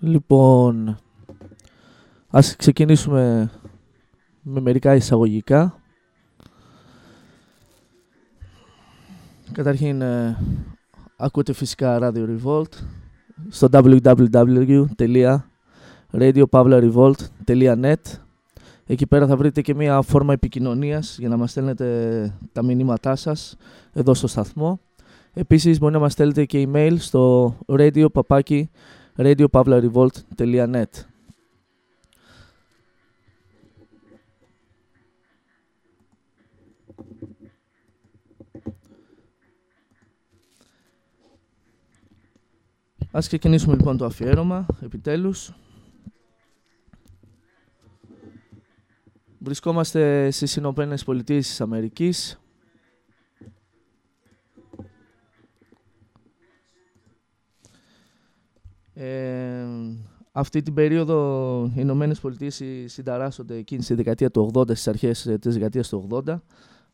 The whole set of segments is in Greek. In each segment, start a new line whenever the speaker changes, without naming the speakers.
Λοιπόν, ας ξεκινήσουμε με μερικά εισαγωγικά. Καταρχήν, ε, ακούτε φυσικά Radio Revolt στο www.radiopavlarevolt.net Εκεί πέρα θα βρείτε και μια φόρμα επικοινωνίας για να μας στέλνετε τα μηνύματά σας εδώ στο σταθμό. Επίσης μπορεί να μας στέλνετε και email στο radio radiopavlarevolt.net Ας ξεκινήσουμε λοιπόν το αφιέρωμα, επιτέλους. Βρισκόμαστε στις Ηνωμένες Πολιτείες της Αμερικής. Ε, αυτή την περίοδο οι Ηνωμένες Πολιτείες συνταράσσονται εκείνη στη δεκαετία του 80, στις αρχές ε, της δεκαετίας του 80,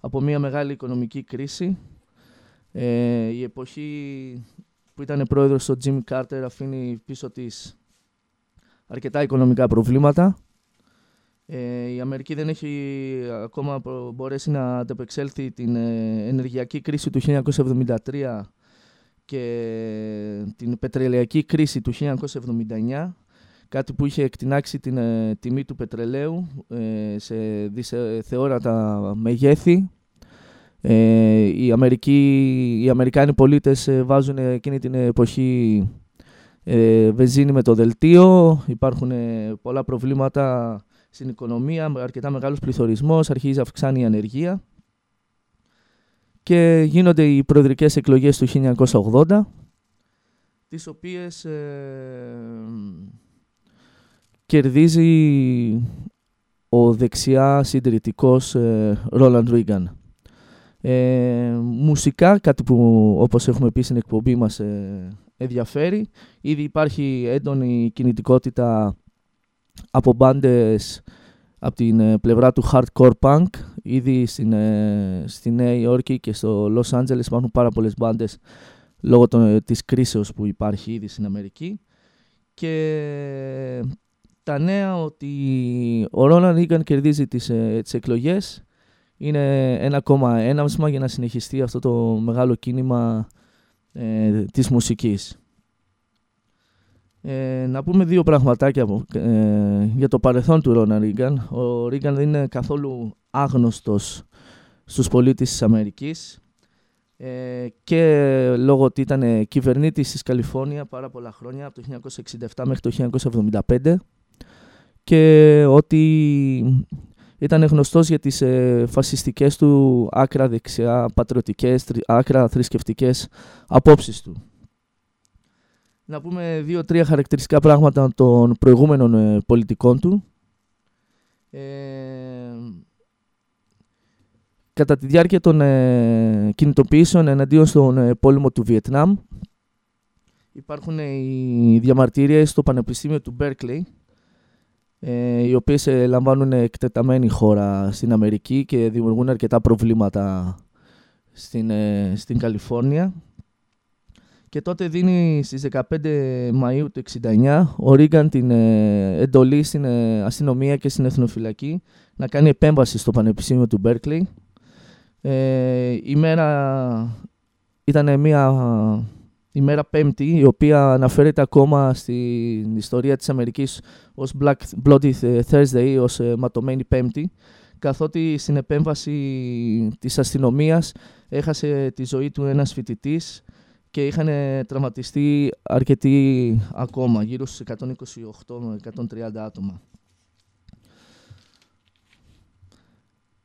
από μια μεγάλη οικονομική κρίση. Ε, η εποχή που ήταν πρόεδρος ο Jimmy Carter αφήνει πίσω της αρκετά οικονομικά προβλήματα. Ε, η Αμερική δεν έχει ακόμα μπορέσει να αντεπεξέλθει την ε, ενεργειακή κρίση του 1973 και την πετρελαϊκή κρίση του 1979 κάτι που είχε εκτινάξει την ε, τιμή του πετρελαίου ε, σε θεόρατα μεγέθη. Ε, οι, Αμερικοί, οι Αμερικάνοι πολίτες ε, βάζουν εκείνη την εποχή ε, βενζίνη με το δελτίο, υπάρχουν πολλά προβλήματα στην οικονομία, αρκετά μεγάλος πληθωρισμός, αρχίζει να αυξάνει η ανεργία και γίνονται οι προεδρικές εκλογές του 1980 τις οποίες ε, κερδίζει ο δεξιά συντηρητικός ε, Ρόλαντ Ρίγκαν. Ε, μουσικά, κάτι που όπως έχουμε πει στην εκπομπή μας ε, ενδιαφέρει. Ήδη υπάρχει έντονη κινητικότητα από μπάντες από την ε, πλευρά του hardcore punk. Ήδη στην, ε, στη Νέα Υόρκη και στο Los Angeles υπάρχουν πάρα πολλές μπάντες λόγω των, ε, της κρίσεως που υπάρχει ήδη στην Αμερική. Και τα νέα ότι ο Ρόναν Ρίγκαν κερδίζει τις, τις εκλογές είναι ένα ακόμα έναυσμα για να συνεχιστεί αυτό το μεγάλο κίνημα ε, της μουσικής. Ε, να πούμε δύο πραγματάκια ε, για το παρελθόν του Ρόνα Ρίγκαν. Ο Ρίγκαν δεν είναι καθόλου άγνωστος στους πολίτες της Αμερικής ε, και λόγω ότι ήταν κυβερνήτης της Καλιφόρνια πάρα πολλά χρόνια, από το 1967 μέχρι το 1975 και ότι ήταν γνωστός για τις ε, φασιστικές του άκρα δεξιά, πατριωτικές, άκρα θρησκευτικές απόψεις του να πούμε δύο-τρία χαρακτηριστικά πράγματα των προηγούμενων ε, πολιτικών του. Ε, κατά τη διάρκεια των ε, κινητοποιήσεων εναντίον στον ε, πόλεμο του Βιετνάμ υπάρχουν οι διαμαρτυρίες στο Πανεπιστήμιο του Μπέρκλεϊ οι οποίες λαμβάνουν εκτεταμένη χώρα στην Αμερική και δημιουργούν αρκετά προβλήματα στην, στην Καλιφόρνια και τότε δίνει στις 15 Μαΐου του 69 ο Ρίγκαν την ε, εντολή στην ε, αστυνομία και στην εθνοφυλακή να κάνει επέμβαση στο Πανεπιστήμιο του Μπέρκλεϊ. Ε, η μέρα ήταν μια ημέρα πέμπτη, η οποία αναφέρεται ακόμα στην ιστορία της Αμερικής ως Black Bloody Thursday, ως ε, ματωμένη πέμπτη, καθότι στην επέμβαση της αστυνομίας έχασε τη ζωή του ένας φοιτητής και είχαν τραυματιστεί αρκετοί ακόμα, γύρω στους 128 με 130 άτομα.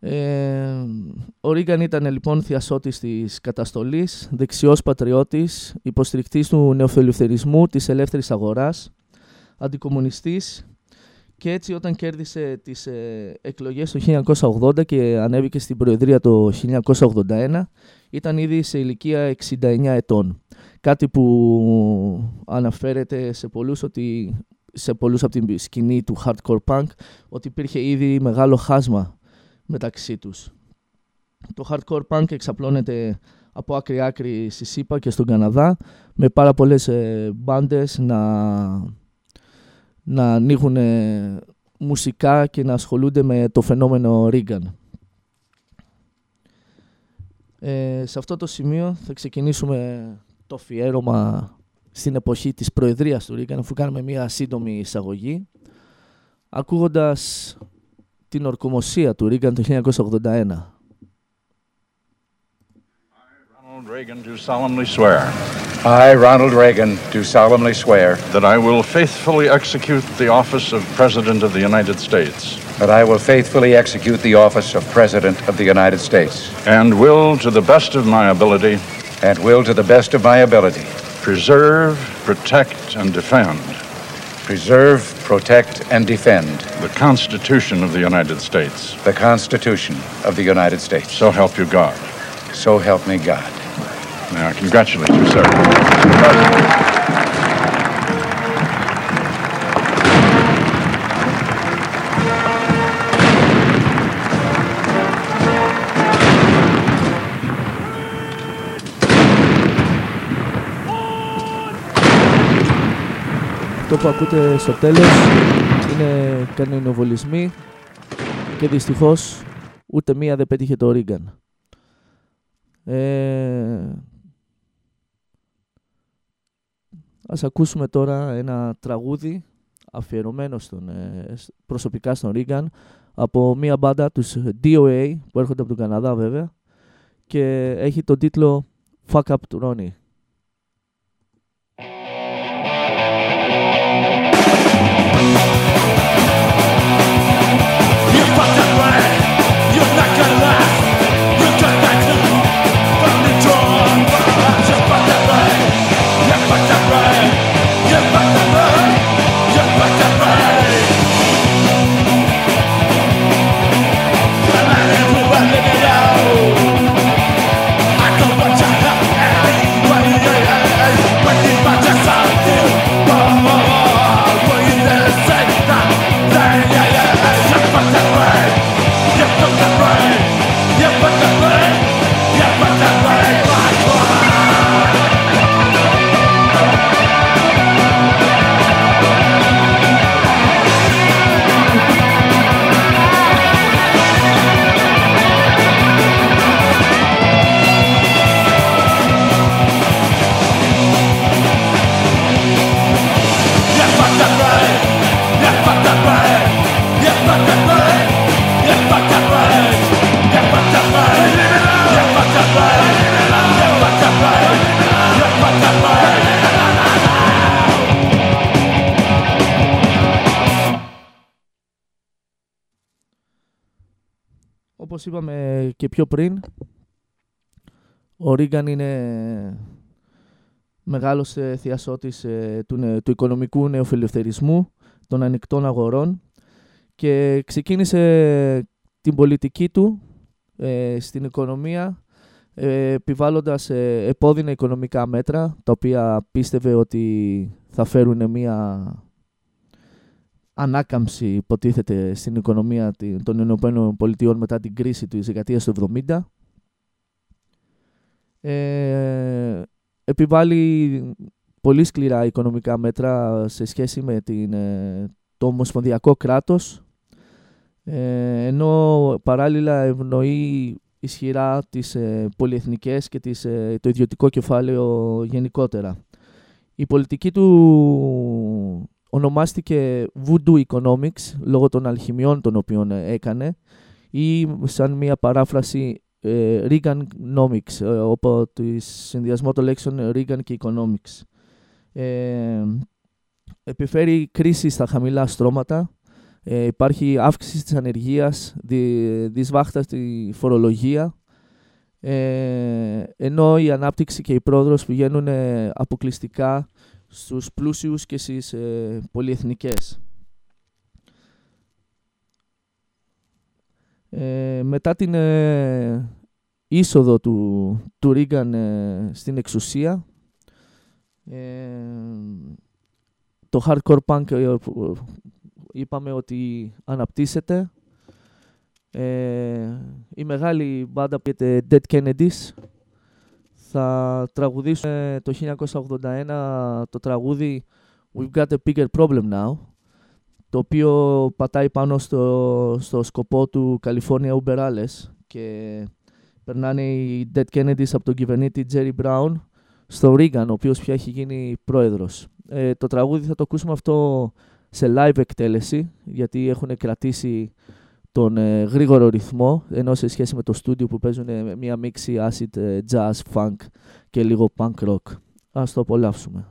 Ε, ο Ρίγκαν ήταν λοιπόν θειασότης της καταστολής, δεξιός πατριώτης, υποστηρικτής του νεοφελευθερισμού, της ελεύθερης αγοράς, αντικομουνιστής Και έτσι όταν κέρδισε τις ε, εκλογές το 1980 και ανέβηκε στην Προεδρία το 1981, ήταν ήδη σε ηλικία 69 ετών. Κάτι που αναφέρεται σε πολλούς, ότι, σε πολλούς από την σκηνή του hardcore punk ότι υπήρχε ήδη μεγάλο χάσμα μεταξύ τους. Το hardcore punk εξαπλώνεται από άκρη άκρη στη ΣΥΠΑ και στον Καναδά με πάρα πολλές ε, μπάντες να, να ανοίγουν ε, μουσικά και να ασχολούνται με το φαινόμενο Ρίγκαν. Ε, σε αυτό το σημείο θα ξεκινήσουμε το αφιέρωμα στην εποχή της προεδρίας του Ρίγκαν αφού κάνουμε μια σύντομη εισαγωγή ακούγοντας την ορκομοσία του Ρίγκαν το 1981.
Reagan do solemnly swear
I, Ronald Reagan, do solemnly swear
that I will faithfully execute the office of President of the United States
that I will faithfully execute the office of President of the United States
and will, to the best of my ability,
and will, to the best of my ability,
preserve, protect, and defend
preserve, protect, and defend
the Constitution of the United States.
the Constitution of the United States.
So help you God.
So help me God.
May I congratulate you, sir.
Αυτό που ακούτε στο τέλος είναι κανονοβολισμοί και δυστυχώς ούτε μία δεν πέτυχε το Ρίγκαν. Ε, ας ακούσουμε τώρα ένα τραγούδι αφιερωμένο στον, ε, σ- προσωπικά στον Ρίγκαν από μία μπάντα τους DOA που έρχονται από τον Καναδά βέβαια και έχει τον τίτλο Fuck Up to Ronnie. Είπαμε και πιο πριν, ο Ρίγκαν είναι μεγάλος ε, θειασότης ε, του, νε- του οικονομικού νεοφιλελευθερισμού, των ανοιχτών αγορών και ξεκίνησε την πολιτική του ε, στην οικονομία ε, επιβάλλοντας ε, επώδυνα οικονομικά μέτρα τα οποία πίστευε ότι θα φέρουν μια ανάκαμψη υποτίθεται στην οικονομία τη- των Ηνωμένων Πολιτειών μετά την κρίση του δεκαετίας του 70. Ε, επιβάλλει πολύ σκληρά οικονομικά μέτρα σε σχέση με την, ε, το ομοσπονδιακό κράτος ε, ενώ παράλληλα ευνοεί ισχυρά τις ε, πολυεθνικές και τις, ε, το ιδιωτικό κεφάλαιο γενικότερα. Η πολιτική του ονομάστηκε Voodoo Economics λόγω των αλχημιών των οποίων ε, έκανε ή σαν μια παράφραση ε, Reaganomics, ε, όπου τη συνδυασμό των λέξεων Reagan και Economics. Ε, επιφέρει κρίση στα χαμηλά στρώματα, ε, υπάρχει αύξηση της ανεργίας, δι, δυσβάχτα στη φορολογία, ε, ενώ η ανάπτυξη και η πρόοδος πηγαίνουν ε, αποκλειστικά στους πλούσιους και στις ε, πολυεθνικές. Ε, μετά την ε, είσοδο του, του Ρίγκαν ε, στην εξουσία, ε, το hardcore punk είπαμε ότι αναπτύσσεται. η μεγάλη μπάντα που Dead Kennedys θα τραγουδήσουν το 1981 το τραγούδι We've got a bigger problem now το οποίο πατάει πάνω στο, στο σκοπό του California Uber Alles και περνάνε οι Dead Kennedys από τον κυβερνήτη Jerry Brown στο Reagan, ο οποίος πια έχει γίνει πρόεδρος. Ε, το τραγούδι θα το ακούσουμε αυτό σε live εκτέλεση, γιατί έχουν κρατήσει τον ε, γρήγορο ρυθμό, ενώ σε σχέση με το στούντιο που παίζουν ε, μια μίξη acid, ε, jazz, funk και λίγο punk rock. Ας το απολαύσουμε.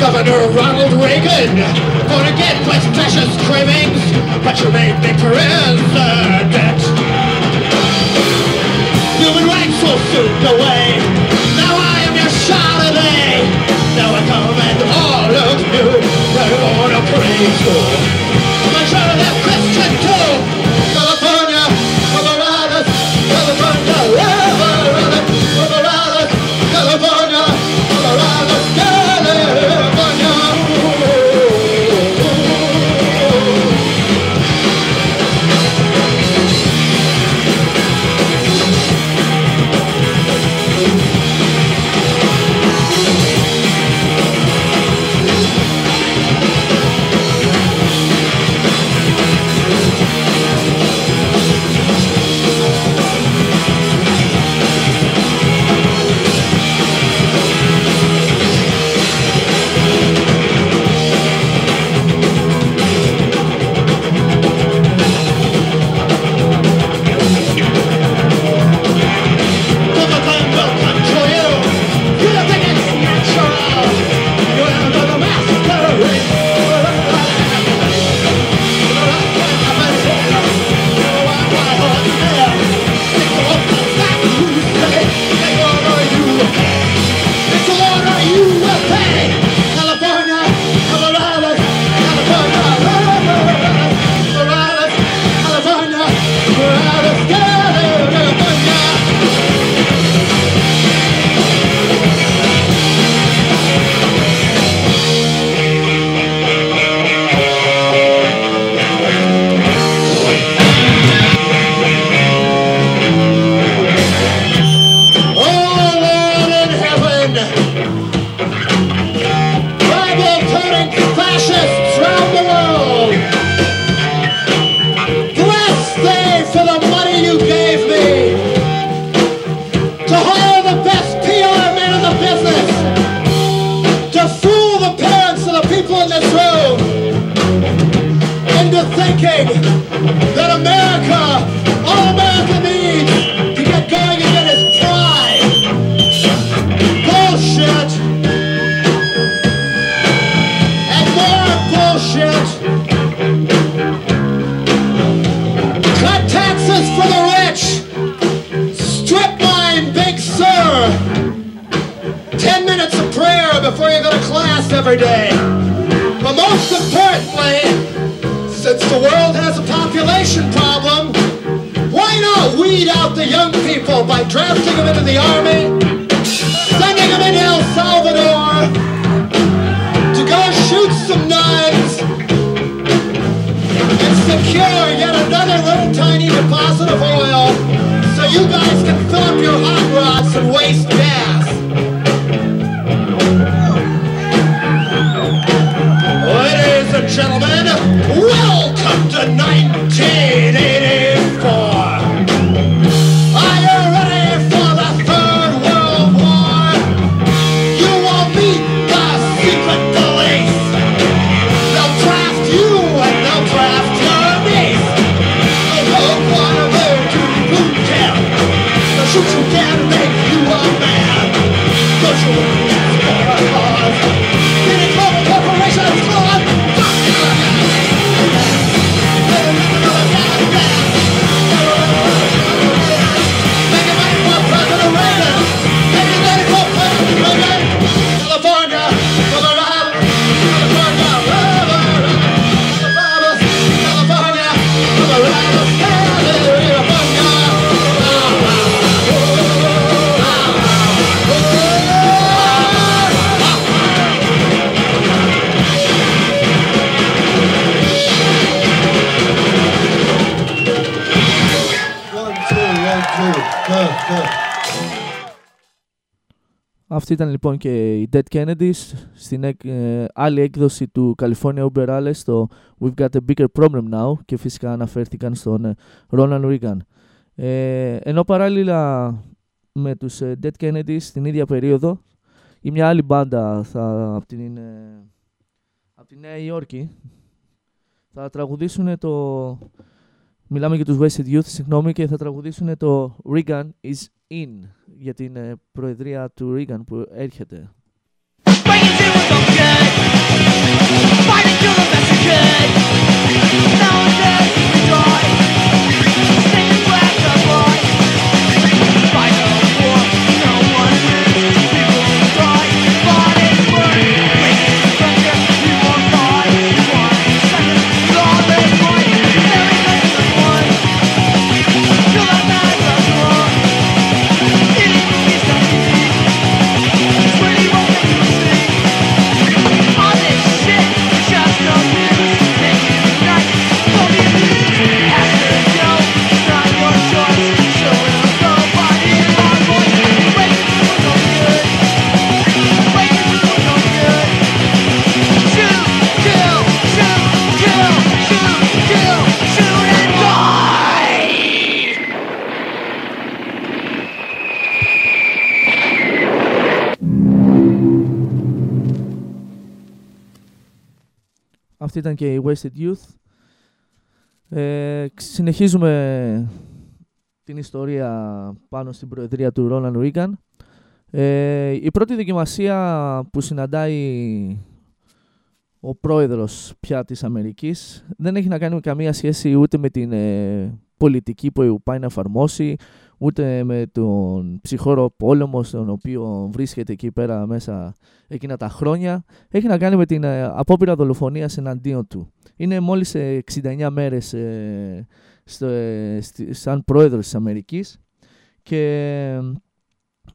Governor Ronald Reagan. Gonna get what's precious cravings, but you made me president. Human rights will soon go away. Now I am your Charlemagne. Now I come and all of you are gonna praise you. children. Every day. But most importantly, since the world has a population problem, why not weed out the young people by drafting them into the army, sending them into El Salvador to go shoot some knives and secure yet another little tiny deposit of oil so you guys can fill up your hot rods and waste gas. And gentlemen, welcome to 1984.
Αυτή ήταν λοιπόν και η Dead Kennedys στην εκ- ε, άλλη έκδοση του California Uber Alles στο We've Got a Bigger Problem Now και φυσικά αναφέρθηκαν στον ε, Ronald Reagan. Ε, ενώ παράλληλα με τους ε, Dead Kennedys στην ίδια περίοδο ή μια άλλη μπάντα θα, από, την, ε, από τη Νέα Υόρκη θα τραγουδήσουν το... Μιλάμε για τους Wasted Youth, συγγνώμη, και θα τραγουδήσουν το Reagan is in για την ε, προεδρία του Reagan που έρχεται. Αυτή και η Wasted Youth. Ε, συνεχίζουμε την ιστορία πάνω στην προεδρία του Ρόναν Ρίγκαν. Ε, η πρώτη δοκιμασία που συναντάει ο πρόεδρος πια της Αμερικής δεν έχει να κάνει με καμία σχέση ούτε με την ε, πολιτική που πάει να εφαρμόσει, ούτε με τον ψυχόρο πόλεμο στον οποίο βρίσκεται εκεί πέρα μέσα εκείνα τα χρόνια. Έχει να κάνει με την ε, απόπειρα δολοφονίας εναντίον του. Είναι μόλις ε, 69 μέρες ε, στο, ε, στη- σαν πρόεδρος της Αμερικής και ε,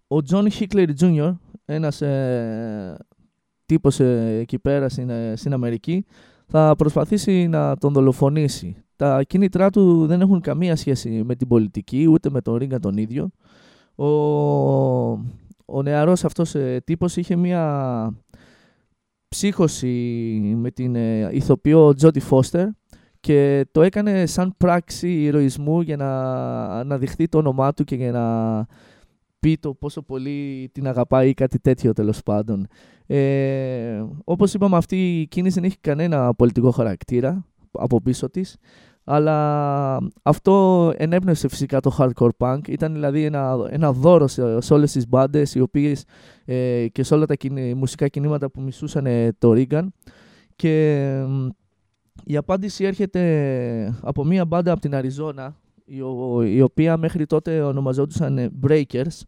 ο Τζον Χίνκλεϊ Jr., ένας ε, τύπος ε, εκεί πέρα στην, ε, στην Αμερική, θα προσπαθήσει να τον δολοφονήσει. Τα κίνητρά του δεν έχουν καμία σχέση με την πολιτική, ούτε με τον Ρίγκαν τον ίδιο. Ο, ο νεαρός αυτός ε, τύπος είχε μία ψύχωση με την ε, ηθοποιό Τζόντι Φώστερ και το έκανε σαν πράξη ηρωισμού για να αναδειχθεί το όνομά του και για να πει το πόσο πολύ την αγαπάει ή κάτι τέτοιο τέλος πάντων. Ε, όπως είπαμε αυτή η κίνηση δεν έχει κανένα πολιτικό χαρακτήρα από πίσω της. Αλλά αυτό ενέπνευσε φυσικά το hardcore punk. Ήταν δηλαδή ένα, ένα δώρο σε, σε όλες τις μπάντες οι οποίες ε, και σε όλα τα κινη- μουσικά κινήματα που μισούσαν ε, το Reagan. Και μ, η απάντηση έρχεται από μία μπάντα από την Αριζόνα η, ο- η οποία μέχρι τότε ονομαζόντουσαν ε, Breakers.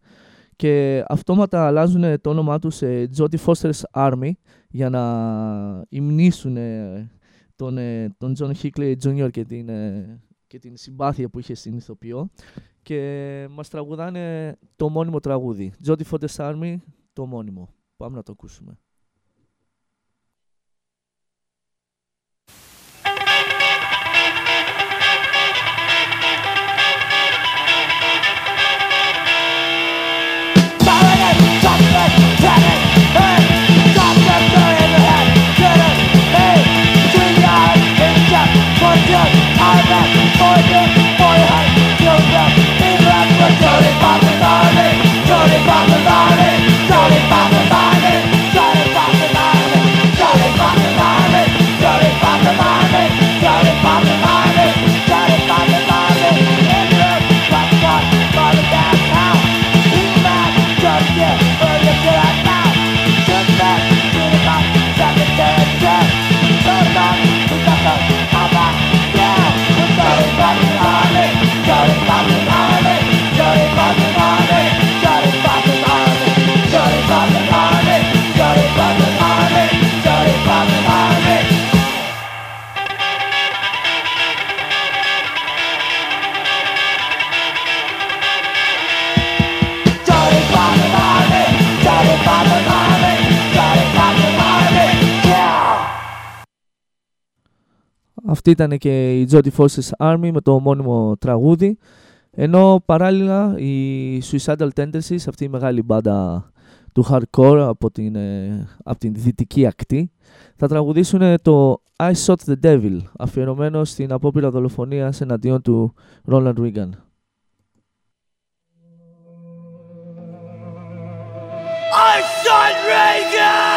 Και αυτόματα αλλάζουν το όνομά τους σε Jody Foster's Army για να υμνήσουν ε, τον, ε, τον John Hickley Jr. και την, ε, και την συμπάθεια που είχε στην ηθοποιό και μας τραγουδάνε το μόνιμο τραγούδι. Jody Foster's Army, το μόνιμο. Πάμε να το ακούσουμε. Αυτή ήταν και η Jodie Foster's Army με το μόνιμο τραγούδι. Ενώ παράλληλα οι Suicidal Tendencies, αυτή η μεγάλη μπάντα του hardcore από την, ε, από την δυτική ακτή, θα τραγουδήσουν ε, το I Shot the Devil, αφιερωμένο στην απόπειρα δολοφονίας εναντίον του Roland Reagan.
I shot Reagan!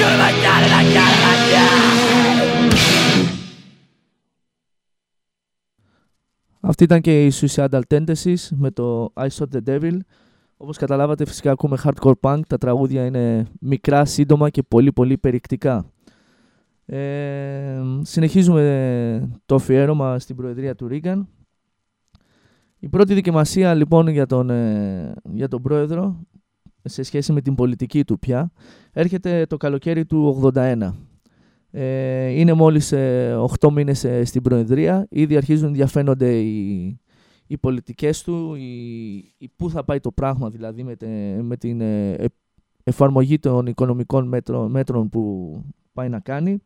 and I'm shooting again and again and again.
Αυτή ήταν και η Suicidal Tendencies με το I Shot the Devil. Όπως καταλάβατε φυσικά ακούμε hardcore punk, τα τραγούδια είναι μικρά, σύντομα και πολύ πολύ περιεκτικά. Ε, συνεχίζουμε το αφιέρωμα στην Προεδρία του Ρίγκαν. Η πρώτη δικαιμασία λοιπόν για τον, ε, για τον Πρόεδρο σε σχέση με την πολιτική του πια έρχεται το καλοκαίρι του 81. Ε, είναι μόλις ε, 8 μήνες ε, στην Προεδρία. Ήδη αρχίζουν να διαφαίνονται οι, οι πολιτικές του, οι, οι πού θα πάει το πράγμα δηλαδή με, τε- με την ε, ε, εφαρμογή των οικονομικών μέτρων, μέτρων που πάει να κάνει.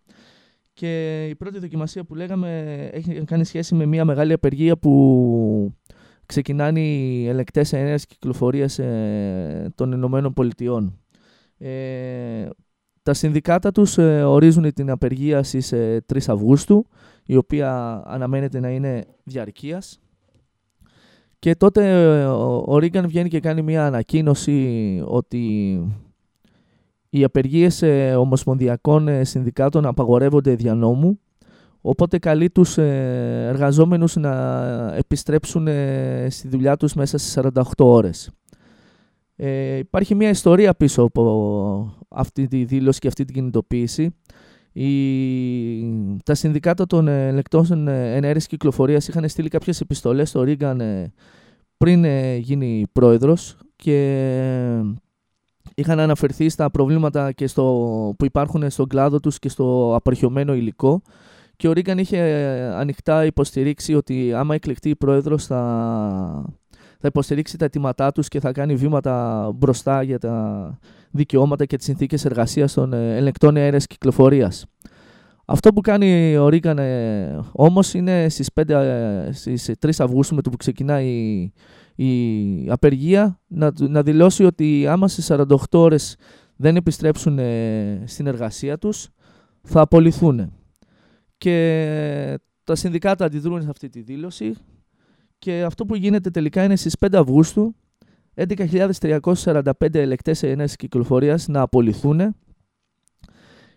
Και η πρώτη δοκιμασία που λέγαμε έχει να κάνει σχέση με μια μεγάλη απεργία που ξεκινάνε οι ελεκτές ενέργειας κυκλοφορίας ε, των Ηνωμένων Πολιτειών. Ε, τα συνδικάτα τους ε, ορίζουν την απεργία στις ε, 3 Αυγούστου, η οποία αναμένεται να είναι διαρκείας. Και τότε ε, ο, ο Ρίγκαν βγαίνει και κάνει μια ανακοίνωση ότι οι απεργίες ε, ομοσπονδιακών ε, συνδικάτων απαγορεύονται δια νόμου, οπότε καλεί τους ε, εργαζόμενους να επιστρέψουν ε, στη δουλειά τους μέσα στις 48 ώρες. Ε, υπάρχει μια ιστορία πίσω από αυτή τη δήλωση και αυτή την κινητοποίηση. Η, τα συνδικάτα των ε, ελεκτών ε, ενέργειας κυκλοφορίας είχαν στείλει κάποιες επιστολές στο Ρίγκαν ε, πριν ε, γίνει πρόεδρος και ε, είχαν αναφερθεί στα προβλήματα και στο, που υπάρχουν στον κλάδο τους και στο απαρχιωμένο υλικό και ο Ρίγκαν είχε ε, ανοιχτά υποστηρίξει ότι άμα εκλεκτεί πρόεδρος θα, θα υποστηρίξει τα αιτήματά τους και θα κάνει βήματα μπροστά για τα δικαιώματα και τις συνθήκες εργασίας των ε, ελεκτών αέρας κυκλοφορίας. Αυτό που κάνει ο Ρίγκαν ε, όμως είναι στις, 5, ε, στις 3 Αυγούστου με το που ξεκινάει η, η απεργία να, του- να δηλώσει ότι άμα σε 48 ώρες δεν επιστρέψουν ε, στην εργασία τους θα απολυθούν. Και τα συνδικάτα αντιδρούν σε αυτή τη δήλωση και αυτό που γίνεται τελικά είναι στις 5 Αυγούστου 11.345 ελεκτές ενέργειας κυκλοφορίας να απολυθούν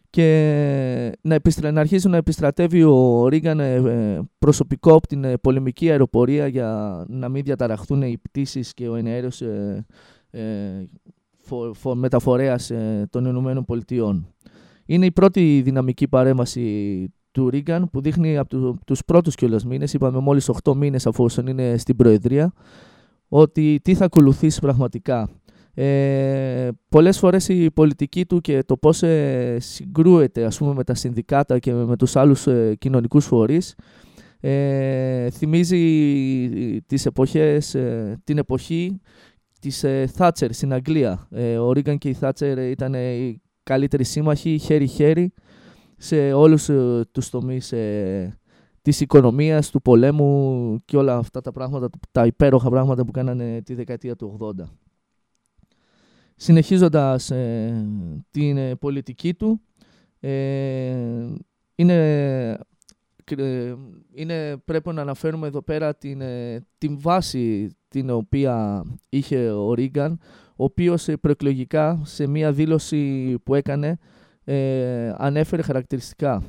και να, επιστρα... να αρχίσει να επιστρατεύει ο Ρίγκαν ε, ε, προσωπικό από την ε, πολεμική αεροπορία για να μην διαταραχθούν οι πτήσεις και ο εναέριος ε, ε, φο... φο- μεταφορέας ε, των Ηνωμένων Πολιτειών. Είναι η πρώτη δυναμική παρέμβαση του Ρίγκαν που δείχνει από του, τους πρώτους κιόλας μήνες, είπαμε μόλις 8 μήνες αφού είναι στην Προεδρία, ότι τι θα ακολουθήσει πραγματικά. Ε, πολλές φορές η πολιτική του και το πώς ε, συγκρούεται ας πούμε, με τα συνδικάτα και με τους άλλους ε, κοινωνικούς φορείς ε, θυμίζει τις εποχές, ε, την εποχή της ε, Θάτσερ στην Αγγλία. Ε, ο Ρίγκαν και η Θάτσερ ήταν οι καλύτεροι σύμμαχοι χέρι-χέρι σε όλους ε, τους τομείς ε, της οικονομίας, του πολέμου και όλα αυτά τα πράγματα, τα υπέροχα πράγματα που κάνανε τη δεκαετία του 80. Συνεχίζοντας ε, την ε, πολιτική του, ε, είναι, ε, είναι, πρέπει να αναφέρουμε εδώ πέρα την, ε, την βάση την οποία είχε ο Ρίγκαν, ο οποίος ε, προεκλογικά σε μία δήλωση που έκανε ανέφερε χαρακτηριστικά.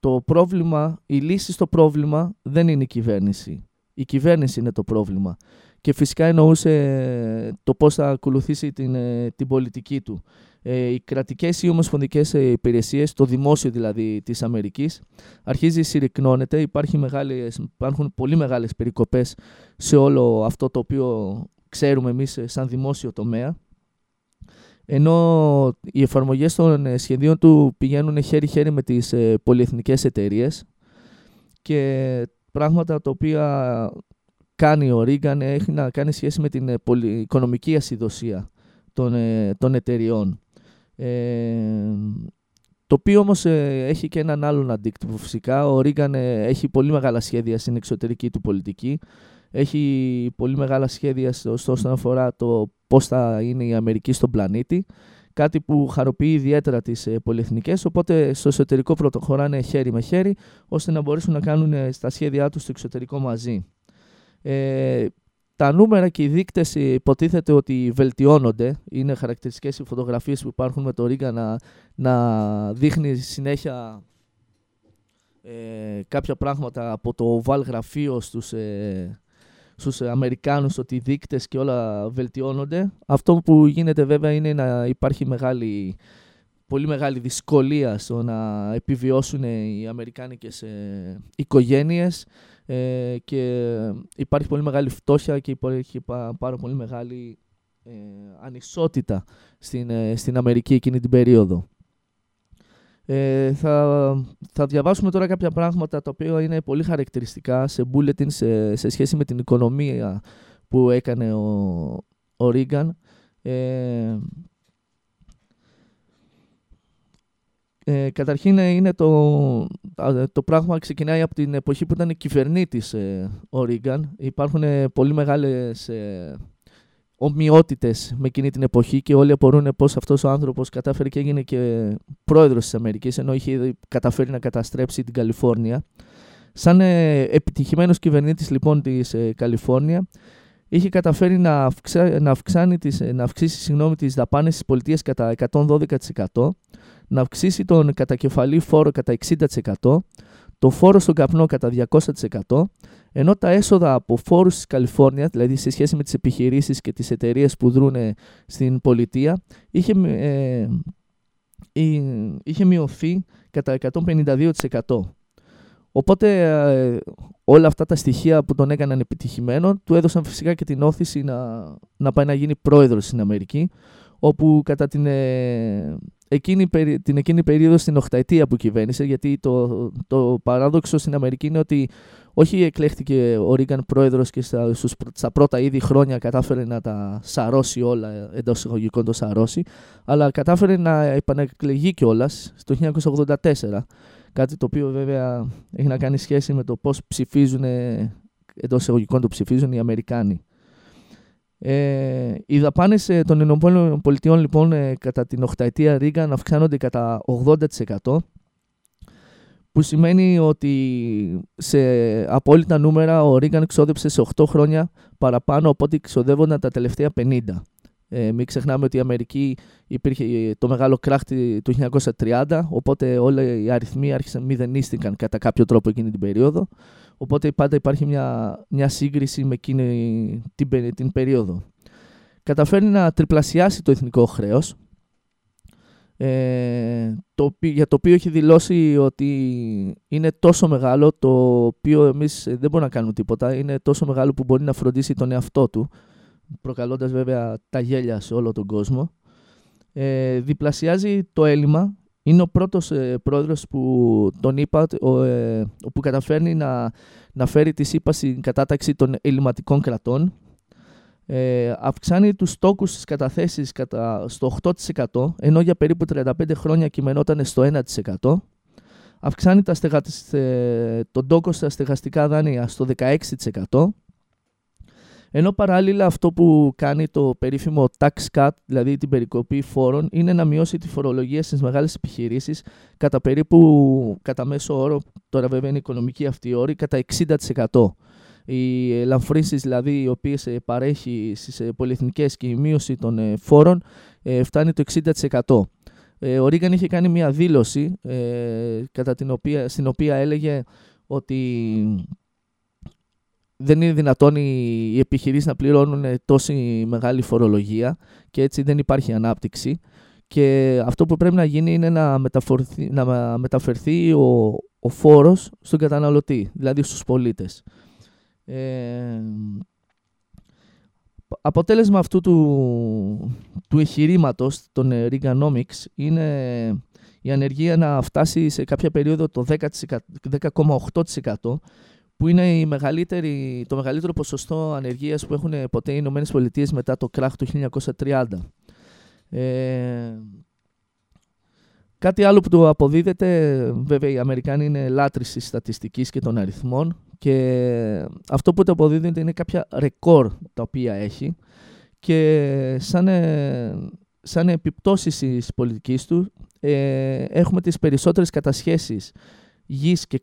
το πρόβλημα, η λύση στο πρόβλημα δεν είναι η κυβέρνηση. Η κυβέρνηση είναι το πρόβλημα και φυσικά εννοούσε το πώς θα ακολουθήσει την, ε, την πολιτική του. Ε, οι κρατικές ή ομοσπονδικές ε, υπηρεσίες, το δημόσιο δηλαδή της Αμερικής, αρχίζει συρρυκνώνεται, υπάρχει μεγάλες, υπάρχουν πολύ μεγάλες περικοπές σε όλο αυτό το οποίο ξέρουμε εμείς σαν δημόσιο τομέα. Ενώ οι εφαρμογές των σχεδίων του πηγαίνουν χέρι-χέρι με τις πολυεθνικές εταιρείες και πράγματα τα οποία κάνει ο Ρίγκαν έχει να κάνει σχέση με την ε, οικονομική ασυδοσία των, ε, των εταιριών. Ε, το οποίο όμως έχει και έναν άλλον αντίκτυπο φυσικά. Ο Ρίγκαν έχει πολύ μεγάλα σχέδια στην εξωτερική του πολιτική. Έχει πολύ μεγάλα σχέδια όσον αφορά το πώς θα είναι η Αμερική στον πλανήτη. Κάτι που χαροποιεί ιδιαίτερα τις πολυεθνικές, οπότε στο εσωτερικό πρωτοχωράνε χέρι με χέρι, ώστε να μπορέσουν να κάνουν στα σχέδιά τους στο εξωτερικό μαζί. Ε, τα νούμερα και οι δείκτες υποτίθεται ότι βελτιώνονται. Είναι χαρακτηριστικές οι φωτογραφίες που υπάρχουν με το Ρίγκα να, να δείχνει συνέχεια ε, κάποια πράγματα από το ΒΑΛ γραφείο στους, ε, στους Αμερικάνους ότι οι δείκτες και όλα βελτιώνονται. Αυτό που γίνεται βέβαια είναι να υπάρχει μεγάλη, πολύ μεγάλη δυσκολία στο να επιβιώσουν οι αμερικάνικες ε, οικογένειες ε, και υπάρχει πολύ μεγάλη φτώχεια και υπάρχει πάρα πολύ μεγάλη ε, ανισότητα στην, ε, στην Αμερική εκείνη την περίοδο. Ε, θα, θα διαβάσουμε τώρα κάποια πράγματα τα οποία είναι πολύ χαρακτηριστικά σε bulletin σε, σε σχέση με την οικονομία που έκανε ο, ο Ρίγκαν. Ε, Ε, καταρχήν ε, είναι το, το πράγμα ξεκινάει από την εποχή που ήταν κυβερνήτης ε, ο Ρίγκαν. Υπάρχουν ε, πολύ μεγάλες ε, ομοιότητες με εκείνη την εποχή και όλοι απορούν πώς αυτός ο άνθρωπος κατάφερε και έγινε και πρόεδρος της Αμερικής ενώ είχε καταφέρει να καταστρέψει την Καλιφόρνια. Σαν ε, επιτυχημένος κυβερνήτης λοιπόν της ε, Καλιφόρνια είχε καταφέρει να, αυξά, να, αυξάνει τις, να αυξήσει συγγνώμη, τις δαπάνες της πολιτείας κατά 112% να αυξήσει τον κατακεφαλή φόρο κατά 60%, το φόρο στον καπνό κατά 200%, ενώ τα έσοδα από φόρους της Καλιφόρνιας, δηλαδή σε σχέση με τις επιχειρήσεις και τις εταιρείες που δρούν στην πολιτεία, είχε, ε, είχε μειωθεί κατά 152%. Οπότε ε, όλα αυτά τα στοιχεία που τον έκαναν επιτυχημένο του έδωσαν φυσικά και την όθηση να, να πάει να γίνει πρόεδρος στην Αμερική όπου κατά την, ε, εκείνη, την εκείνη περίοδο στην οχταετία που κυβέρνησε, γιατί το, το παράδοξο στην Αμερική είναι ότι όχι εκλέχτηκε ο Ρίγκαν πρόεδρος και στα, στα πρώτα ήδη χρόνια κατάφερε να τα σαρώσει όλα, εντός εισαγωγικών το σαρώσει, αλλά κατάφερε να επανεκλεγεί κιόλας το 1984. Κάτι το οποίο βέβαια έχει να κάνει σχέση με το πώς ψηφίζουν, εντός εισαγωγικών το ψηφίζουν οι Αμερικάνοι. Ε, οι δαπάνες ε, των ΗΠΑ λοιπόν ε, κατά την οχταετία Ρίγκαν αυξάνονται κατά 80% που σημαίνει ότι σε απόλυτα νούμερα ο Ρίγκαν ξόδεψε σε 8 χρόνια παραπάνω από ό,τι ξοδεύονταν τα τελευταία 50. Ε, μην ξεχνάμε ότι η Αμερική υπήρχε το μεγάλο κράχ του 1930, οπότε όλοι οι αριθμοί άρχισαν μηδενίστηκαν κατά κάποιο τρόπο εκείνη την περίοδο. Οπότε πάντα υπάρχει μια, μια σύγκριση με εκείνη την, την περίοδο. Καταφέρνει να τριπλασιάσει το εθνικό χρέος, ε, το, για το οποίο έχει δηλώσει ότι είναι τόσο μεγάλο το οποίο εμείς δεν μπορούμε να κάνουμε τίποτα. Είναι τόσο μεγάλο που μπορεί να φροντίσει τον εαυτό του. προκαλώντας βέβαια τα γέλια σε όλο τον κόσμο. Ε, διπλασιάζει το έλλειμμα. Είναι ο πρώτος ε, πρόεδρος που τον είπα, ο, ε, που καταφέρνει να, να φέρει τη ΣΥΠΑ στην κατάταξη των ελληματικών κρατών. Ε, αυξάνει τους τόκους της καταθέσεις κατά, στο 8% ενώ για περίπου 35 χρόνια κειμενόταν στο 1%. Αυξάνει τα στεγα, ε, τον τόκο στα στεγαστικά δάνεια στο 16%. Ενώ παράλληλα αυτό που κάνει το περίφημο tax cut, δηλαδή την περικοπή φόρων, είναι να μειώσει τη φορολογία στις μεγάλες επιχειρήσεις κατά περίπου, κατά μέσο όρο, τώρα βέβαια είναι οικονομική αυτή η όρη, κατά 60%. Οι ελαφρύνσεις δηλαδή οι οποίες ε, παρέχει στις ε, πολυεθνικές και η μείωση των ε, φόρων φτάνει το 60%. Ο Ρίγκαν είχε κάνει μια δήλωση κατά την οποία, στην οποία έλεγε ότι δεν είναι δυνατόν οι επιχειρήσεις να πληρώνουν τόση μεγάλη φορολογία και έτσι δεν υπάρχει ανάπτυξη. Και αυτό που πρέπει να γίνει είναι να, μεταφερθεί, να μεταφερθεί ο, ο φόρος στον καταναλωτή, δηλαδή στους πολίτες. Ε, αποτέλεσμα αυτού του, του εγχειρήματος των Reaganomics είναι η ανεργία να φτάσει σε κάποια περίοδο το 10,8% που είναι η μεγαλύτερη, το μεγαλύτερο ποσοστό ανεργίας που έχουν ποτέ οι Ηνωμένες Πολιτείες μετά το κράχ του 1930. Ε, κάτι άλλο που του αποδίδεται, βέβαια οι Αμερικάνοι είναι λάτρεις της στατιστικής και των αριθμών και αυτό που το αποδίδεται είναι κάποια ρεκόρ τα οποία έχει και σαν, ε, σαν επιπτώσεις της πολιτικής του ε, έχουμε τις περισσότερες κατασχέσεις γης και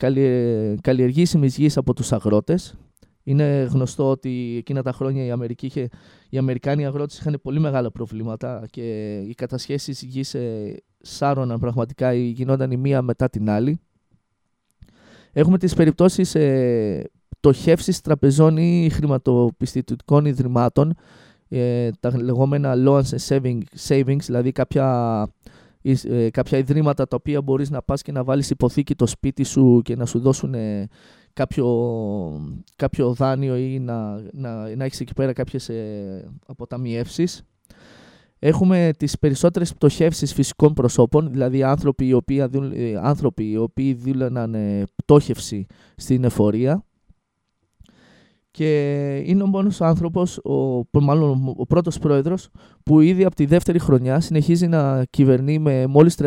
καλλιεργήσιμης γης από τους αγρότες. Είναι γνωστό ότι εκείνα τα χρόνια η Αμερική είχε, οι Αμερικάνοι αγρότες είχαν πολύ μεγάλα προβλήματα και οι κατασχέσεις γης ε, σάρωναν πραγματικά, γινόταν η μία μετά την άλλη. Έχουμε τις περιπτώσεις ε, πτωχεύσεις τραπεζών ή χρηματοπιστωτικών ιδρυμάτων, ε, τα λεγόμενα loans saving, savings, δηλαδή κάποια, ε, κάποια ιδρύματα τα οποία μπορείς να πας και να βάλεις υποθήκη το σπίτι σου και να σου δώσουν ε, κάποιο, κάποιο δάνειο ή να, να, να έχεις εκεί πέρα κάποιες ε, αποταμιεύσεις. Έχουμε τις περισσότερες πτωχεύσεις φυσικών προσώπων, δηλαδή άνθρωποι οι οποίοι, ε, άνθρωποι οι οποίοι δήλωναν ε, πτώχευση στην εφορία. Και είναι ο μόνος άνθρωπος, ο, μάλλον ο πρώτος πρόεδρος, που ήδη από τη δεύτερη χρονιά συνεχίζει να κυβερνεί με μόλις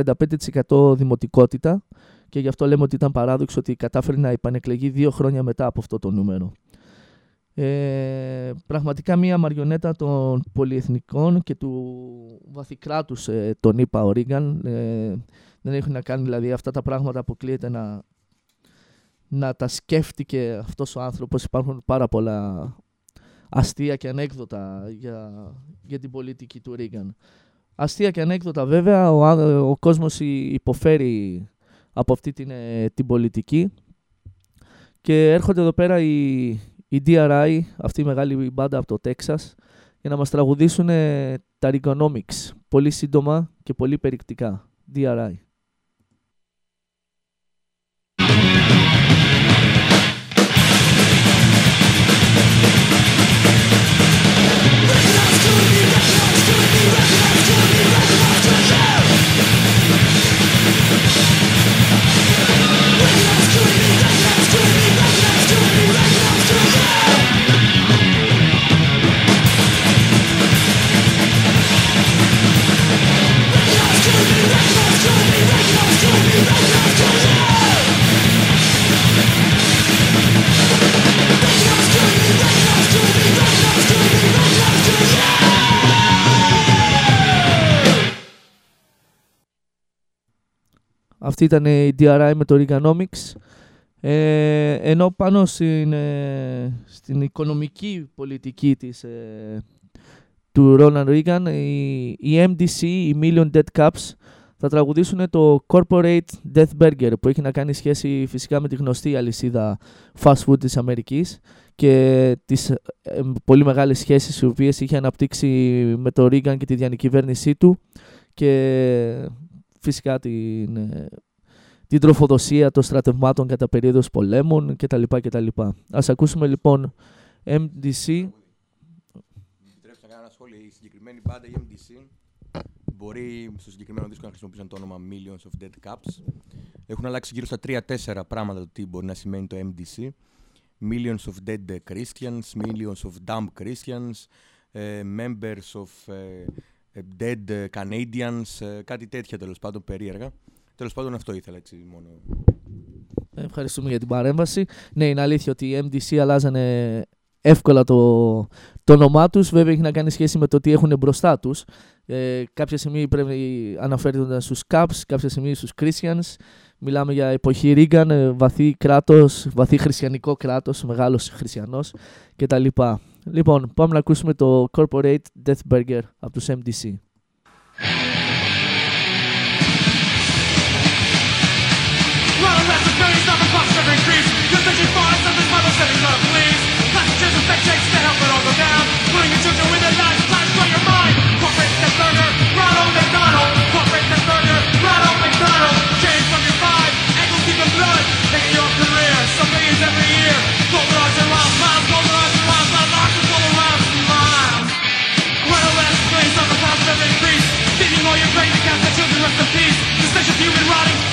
35% δημοτικότητα και γι' αυτό λέμε ότι ήταν παράδοξο ότι κατάφερε να επανεκλεγεί δύο χρόνια μετά από αυτό το νούμερο. Ε, πραγματικά μία μαριονέτα των πολυεθνικών και του βαθικράτους ε, τον είπα ο Ρίγκαν. Ε, δεν έχουν να κάνει δηλαδή αυτά τα πράγματα αποκλείεται να, να τα σκέφτηκε αυτός ο άνθρωπος. Υπάρχουν πάρα πολλά αστεία και ανέκδοτα για, για την πολιτική του Ρίγκαν. Αστεία και ανέκδοτα βέβαια, ο, ο κόσμος υποφέρει από αυτή την, ε, την πολιτική και έρχονται εδώ πέρα οι, η DRI, αυτή η μεγάλη μπάντα από το Τέξας, για να μας τραγουδήσουν τα Regonomics, πολύ σύντομα και πολύ περιεκτικά. DRI. Let's go! Αυτή ήταν η DRI με το Reaganomics. Ε, ενώ πάνω στην, ε, στην οικονομική πολιτική της, ε, του Ronald Reagan, η, η MDC, η Million Dead Cups, θα τραγουδήσουν το Corporate Death Burger που έχει να κάνει σχέση φυσικά με τη γνωστή αλυσίδα fast food της Αμερικής και τις ε, πολύ μεγάλες σχέσεις οι οποίες είχε αναπτύξει με το Reagan και τη διακυβέρνησή του και φυσικά την, ε, την τροφοδοσία των στρατευμάτων κατά περίοδος πολέμων κτλ. κτλ. Ας ακούσουμε λοιπόν MDC
συγκεκριμένη μπάντα, η MDC, μπορεί στο συγκεκριμένο δίσκο να χρησιμοποιήσουν το όνομα Millions of Dead Cups. Έχουν αλλάξει γύρω στα 3-4 πράγματα το τι μπορεί να σημαίνει το MDC. Millions of Dead Christians, Millions of Dumb Christians, ε, Members of ε, ε, Dead Canadians, ε, κάτι τέτοια τέλος πάντων περίεργα. Τέλος πάντων αυτό ήθελα έτσι μόνο.
Ευχαριστούμε για την παρέμβαση. Ναι, είναι αλήθεια ότι οι MDC αλλάζανε εύκολα το, το όνομά τους. Βέβαια έχει να κάνει σχέση με το τι έχουν μπροστά τους. Ε, κάποια στιγμή πρέπει αναφέρονταν στους Caps, κάποια στιγμή στους Christians. Μιλάμε για εποχή Ρίγκαν, ε, βαθύ κράτος, βαθύ χριστιανικό κράτος, μεγάλος χριστιανός κτλ. Λοιπόν, πάμε να ακούσουμε το Corporate Death Burger από τους MDC.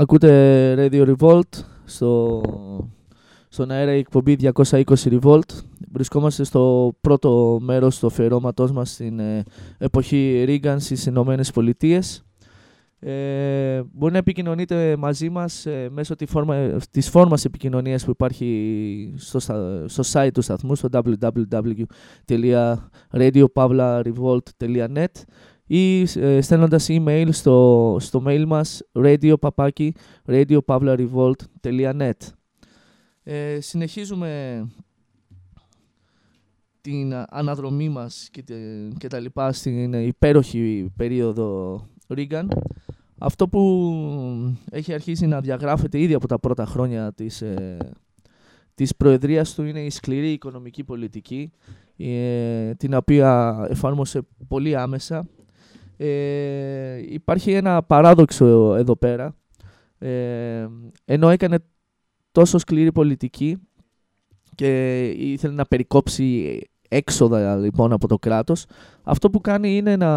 Ακούτε Radio Revolt στο, στον αέρα η εκπομπή 220 Revolt. Βρισκόμαστε στο πρώτο μέρος του αφιερώματός μας στην ε, εποχή Reagan στις Ηνωμένες Πολιτείες. Ε, μπορεί να επικοινωνείτε μαζί μας ε, μέσω τη φόρμα, της φόρμας επικοινωνίας που υπάρχει στο, στα- στο site του σταθμού στο www.radiopavlarevolt.net ή ε, στέλνοντας email στο, στο mail μας radio radiopavlarevolt.net ε, Συνεχίζουμε την α- αναδρομή μας και, τε- και τα λοιπά στην ε, υπέροχη περίοδο Reagan. Αυτό που έχει αρχίσει να διαγράφεται ήδη από τα πρώτα χρόνια της, ε, της προεδρίας του είναι η σκληρή οικονομική πολιτική ε, την οποία εφάρμοσε πολύ άμεσα. Ε, υπάρχει ένα παράδοξο εδώ πέρα. Ε, ενώ έκανε τόσο σκληρή πολιτική και ήθελε να περικόψει έξοδα λοιπόν από το κράτος, αυτό που κάνει είναι να,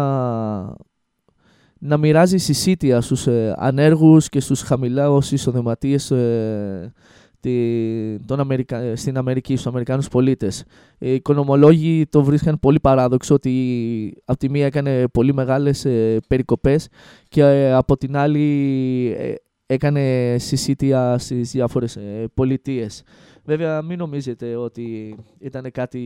να μοιράζει συσίτια στους ε, ανέργους και στους χαμηλά ως εισοδηματίες ε, τη- των Αμερικα... ε, στην Αμερική, στους Αμερικάνους πολίτες. Οι οικονομολόγοι το βρίσκαν πολύ παράδοξο ότι από τη μία έκανε πολύ μεγάλες ε, περικοπές και ε, από την άλλη ε, έκανε συσίτια στις διάφορες ε, πολιτείες. Βέβαια μην νομίζετε ότι ήταν κάτι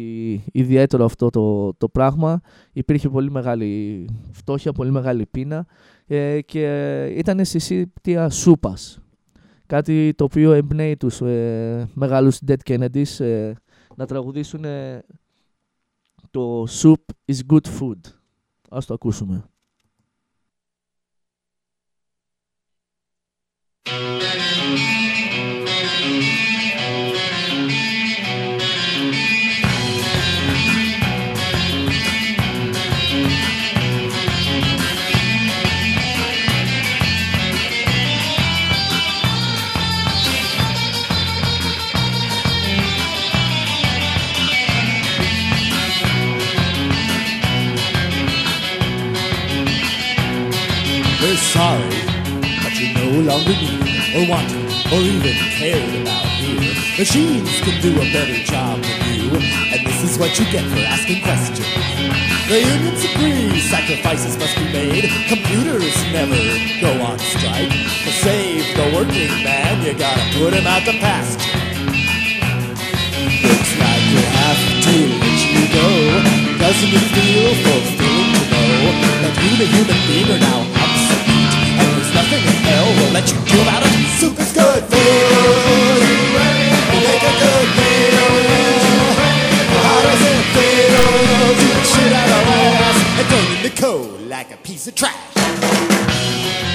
ιδιαίτερο αυτό το, το πράγμα. Υπήρχε πολύ μεγάλη φτώχεια, πολύ μεγάλη πείνα ε, και ήταν συσίτια σούπας. Κάτι το οποίο εμπνέει τους ε, μεγάλους Dead Kennedys ε, να τραγουδήσουν ε, το «Soup is good food». Ας το ακούσουμε.
Longer need or want or even cared about you. Machines can do a better job than you, and this is what you get for asking questions. The unions agree sacrifices must be made. Computers never go on strike. To save the working man, you gotta put him out to pasture. Looks like we have to let you go. Doesn't it feel fulfilling to know that you, the human being, are now obsolete. And there's nothing let you do about it. Soup is good food. Make a good meal. How does it feel to shit out of ass and turn into coal like a piece of trash?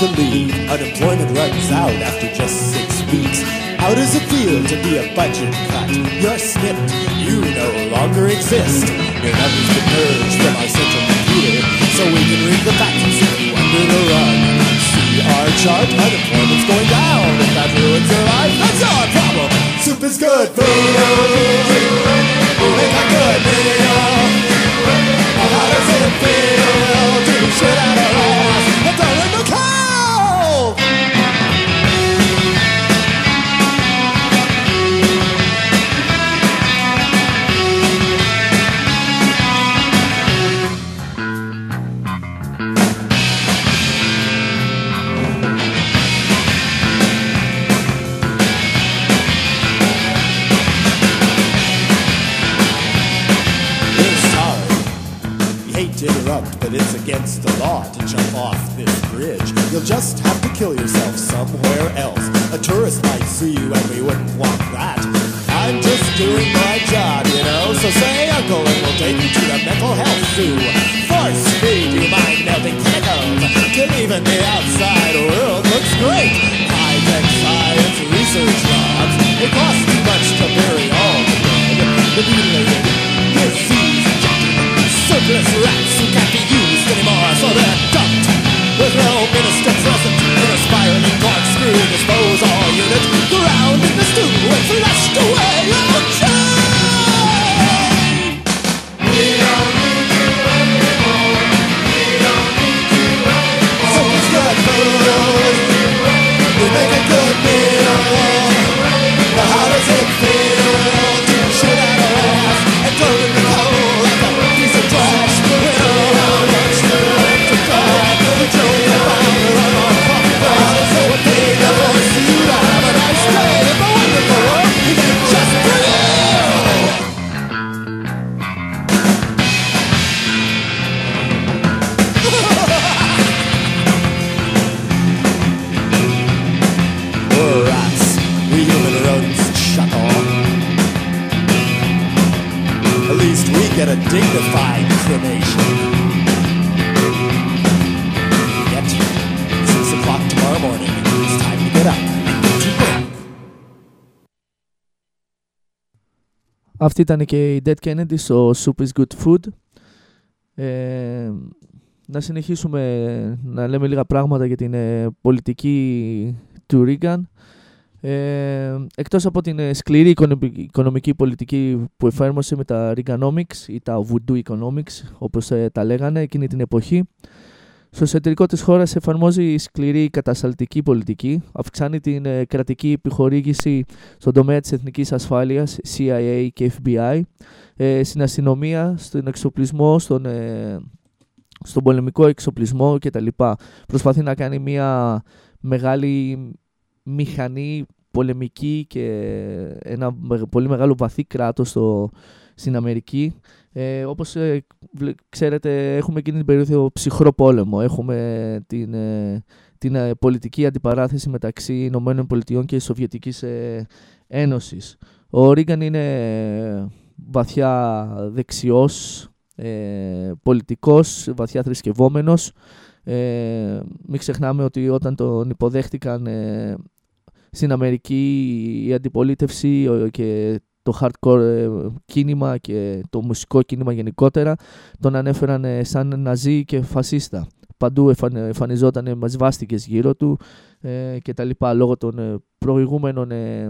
To leave. Unemployment runs out after just six weeks. How does it feel to be a budget cut? You're snipped, you no longer exist. Your numbers purged from our central computer, so we can read the facts and you under the rug. See our chart, unemployment's going down. If that ruins your life, that's our problem. Soup is good food. A good meal. How kill yourself somewhere else. A tourist might see you, and we wouldn't
Αυτή ήταν και η Dead Kennedy στο Soup is Good Food. Ε, να συνεχίσουμε να λέμε λίγα πράγματα για την ε, πολιτική του Ρίγκαν. Ε, εκτός από την ε, σκληρή οικονομική, οικονομική πολιτική που εφάρμοσε με τα Reaganomics ή τα Voodoo Economics όπως ε, τα λέγανε εκείνη την εποχή, στο εσωτερικό της χώρας εφαρμόζει σκληρή κατασταλτική πολιτική, αυξάνει την ε, κρατική επιχορήγηση στον τομέα της εθνικής ασφάλειας, CIA και FBI, ε, στην αστυνομία, στον εξοπλισμό, στον, ε, στον πολεμικό εξοπλισμό κτλ. Προσπαθεί να κάνει μια μεγάλη μηχανή πολεμική και ένα με- πολύ μεγάλο βαθύ κράτος στο, στην Αμερική. Ε, όπως ε, βλε- ξέρετε έχουμε εκείνη την περίοδο ψυχρό πόλεμο. Έχουμε την, ε, την ε, πολιτική αντιπαράθεση μεταξύ Ηνωμένων Πολιτειών και Σοβιετικής ε, Ένωσης. Ο Ρίγκαν είναι ε, βαθιά δεξιός, ε, πολιτικός, βαθιά θρησκευόμενος. Ε, μην ξεχνάμε ότι όταν τον υποδέχτηκαν ε, στην Αμερική η αντιπολίτευση ο- και το hardcore ε, κίνημα και το μουσικό κίνημα γενικότερα τον ανέφεραν ε, σαν ναζί και φασίστα. Παντού εμφαν- εμφανιζόταν με σβάστηκες γύρω του ε, και τα λοιπά λόγω των ε, προηγούμενων ε,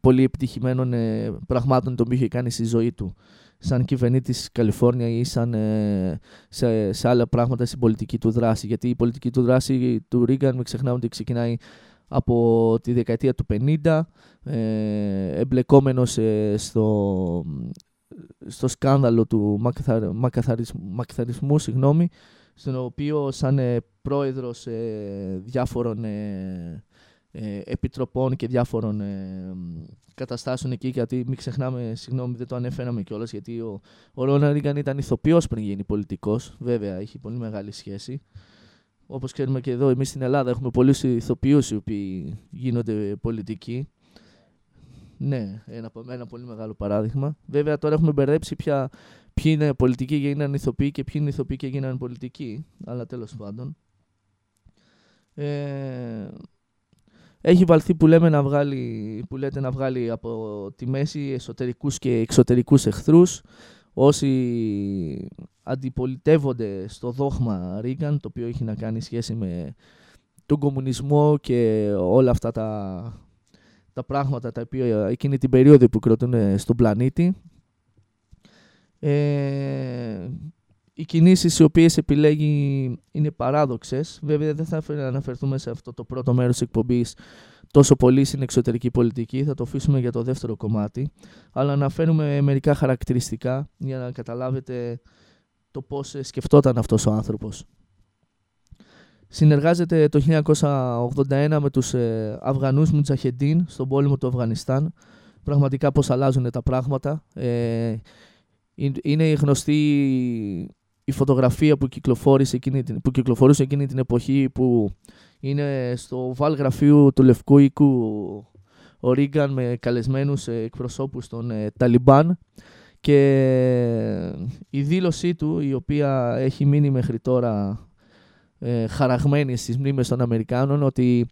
πολύ επιτυχημένων ε, πραγμάτων τον οποίο είχε κάνει στη ζωή του σαν κυβερνήτης της Καλιφόρνια ή σαν, ε, σε, σε άλλα πράγματα στην πολιτική του δράση. Γιατί η πολιτική του δράση του Ρίγκαν, μην ξεχνάμε ότι ξεκινάει από τη δεκαετία του 50, ε, εμπλεκόμενος ε, στο, στο σκάνδαλο του μακαθαρ, μακαθαρισμού, μακαθαρισμού συγγνώμη, στον οποίο σαν ε, πρόεδρος ε, διάφορων ε, ε, επιτροπών και διάφορων ε, καταστάσεων εκεί, γιατί μην ξεχνάμε, συγγνώμη δεν το ανέφεραμε κιόλας, γιατί ο, ο Ρόναλντ Ρίγκαν ήταν ηθοποιός πριν γίνει πολιτικός, βέβαια έχει πολύ μεγάλη σχέση. Όπως ξέρουμε και εδώ, εμείς στην Ελλάδα έχουμε πολλούς ηθοποιούς οι οποίοι γίνονται πολιτικοί. Ναι, ένα, ένα πολύ μεγάλο παράδειγμα. Βέβαια τώρα έχουμε μπερδέψει πια ποιοι είναι πολιτικοί και έγιναν ηθοποιοί και ποιοι είναι ηθοποιοί και έγιναν πολιτικοί. Αλλά τέλος πάντων. Ε, έχει βαλθεί που, λέμε να βγάλει, που λέτε να βγάλει από τη μέση εσωτερικούς και εξωτερικούς εχθρούς. Όσοι αντιπολιτεύονται στο δόγμα Ρίγκαν, το οποίο έχει να κάνει σχέση με τον κομμουνισμό και όλα αυτά τα, τα πράγματα τα οποία εκείνη την περίοδο που κρατούν στον πλανήτη. Ε, οι κινήσεις οι οποίες επιλέγει είναι παράδοξες. Βέβαια δεν θα αναφερθούμε σε αυτό το πρώτο μέρος της εκπομπής τόσο πολύ στην εξωτερική πολιτική, θα το αφήσουμε για το δεύτερο κομμάτι. Αλλά αναφέρουμε μερικά χαρακτηριστικά για να καταλάβετε το πώς σκεφτόταν αυτός ο άνθρωπος. Συνεργάζεται το 1981 με τους ε, Αφγανούς Μουτζαχεντίν στον πόλεμο του Αφγανιστάν. Πραγματικά πώς αλλάζουν τα πράγματα. Ε, είναι γνωστή η φωτογραφία που, κυκλοφόρησε εκείνη, που κυκλοφορούσε εκείνη την εποχή που είναι στο βάλ γραφείου του Λευκού Οίκου ο Ρίγκαν με καλεσμένους εκπροσώπους των ε, Ταλιμπάν και η δήλωσή του η οποία έχει μείνει μέχρι τώρα ε, χαραγμένη στις μνήμες των Αμερικάνων ότι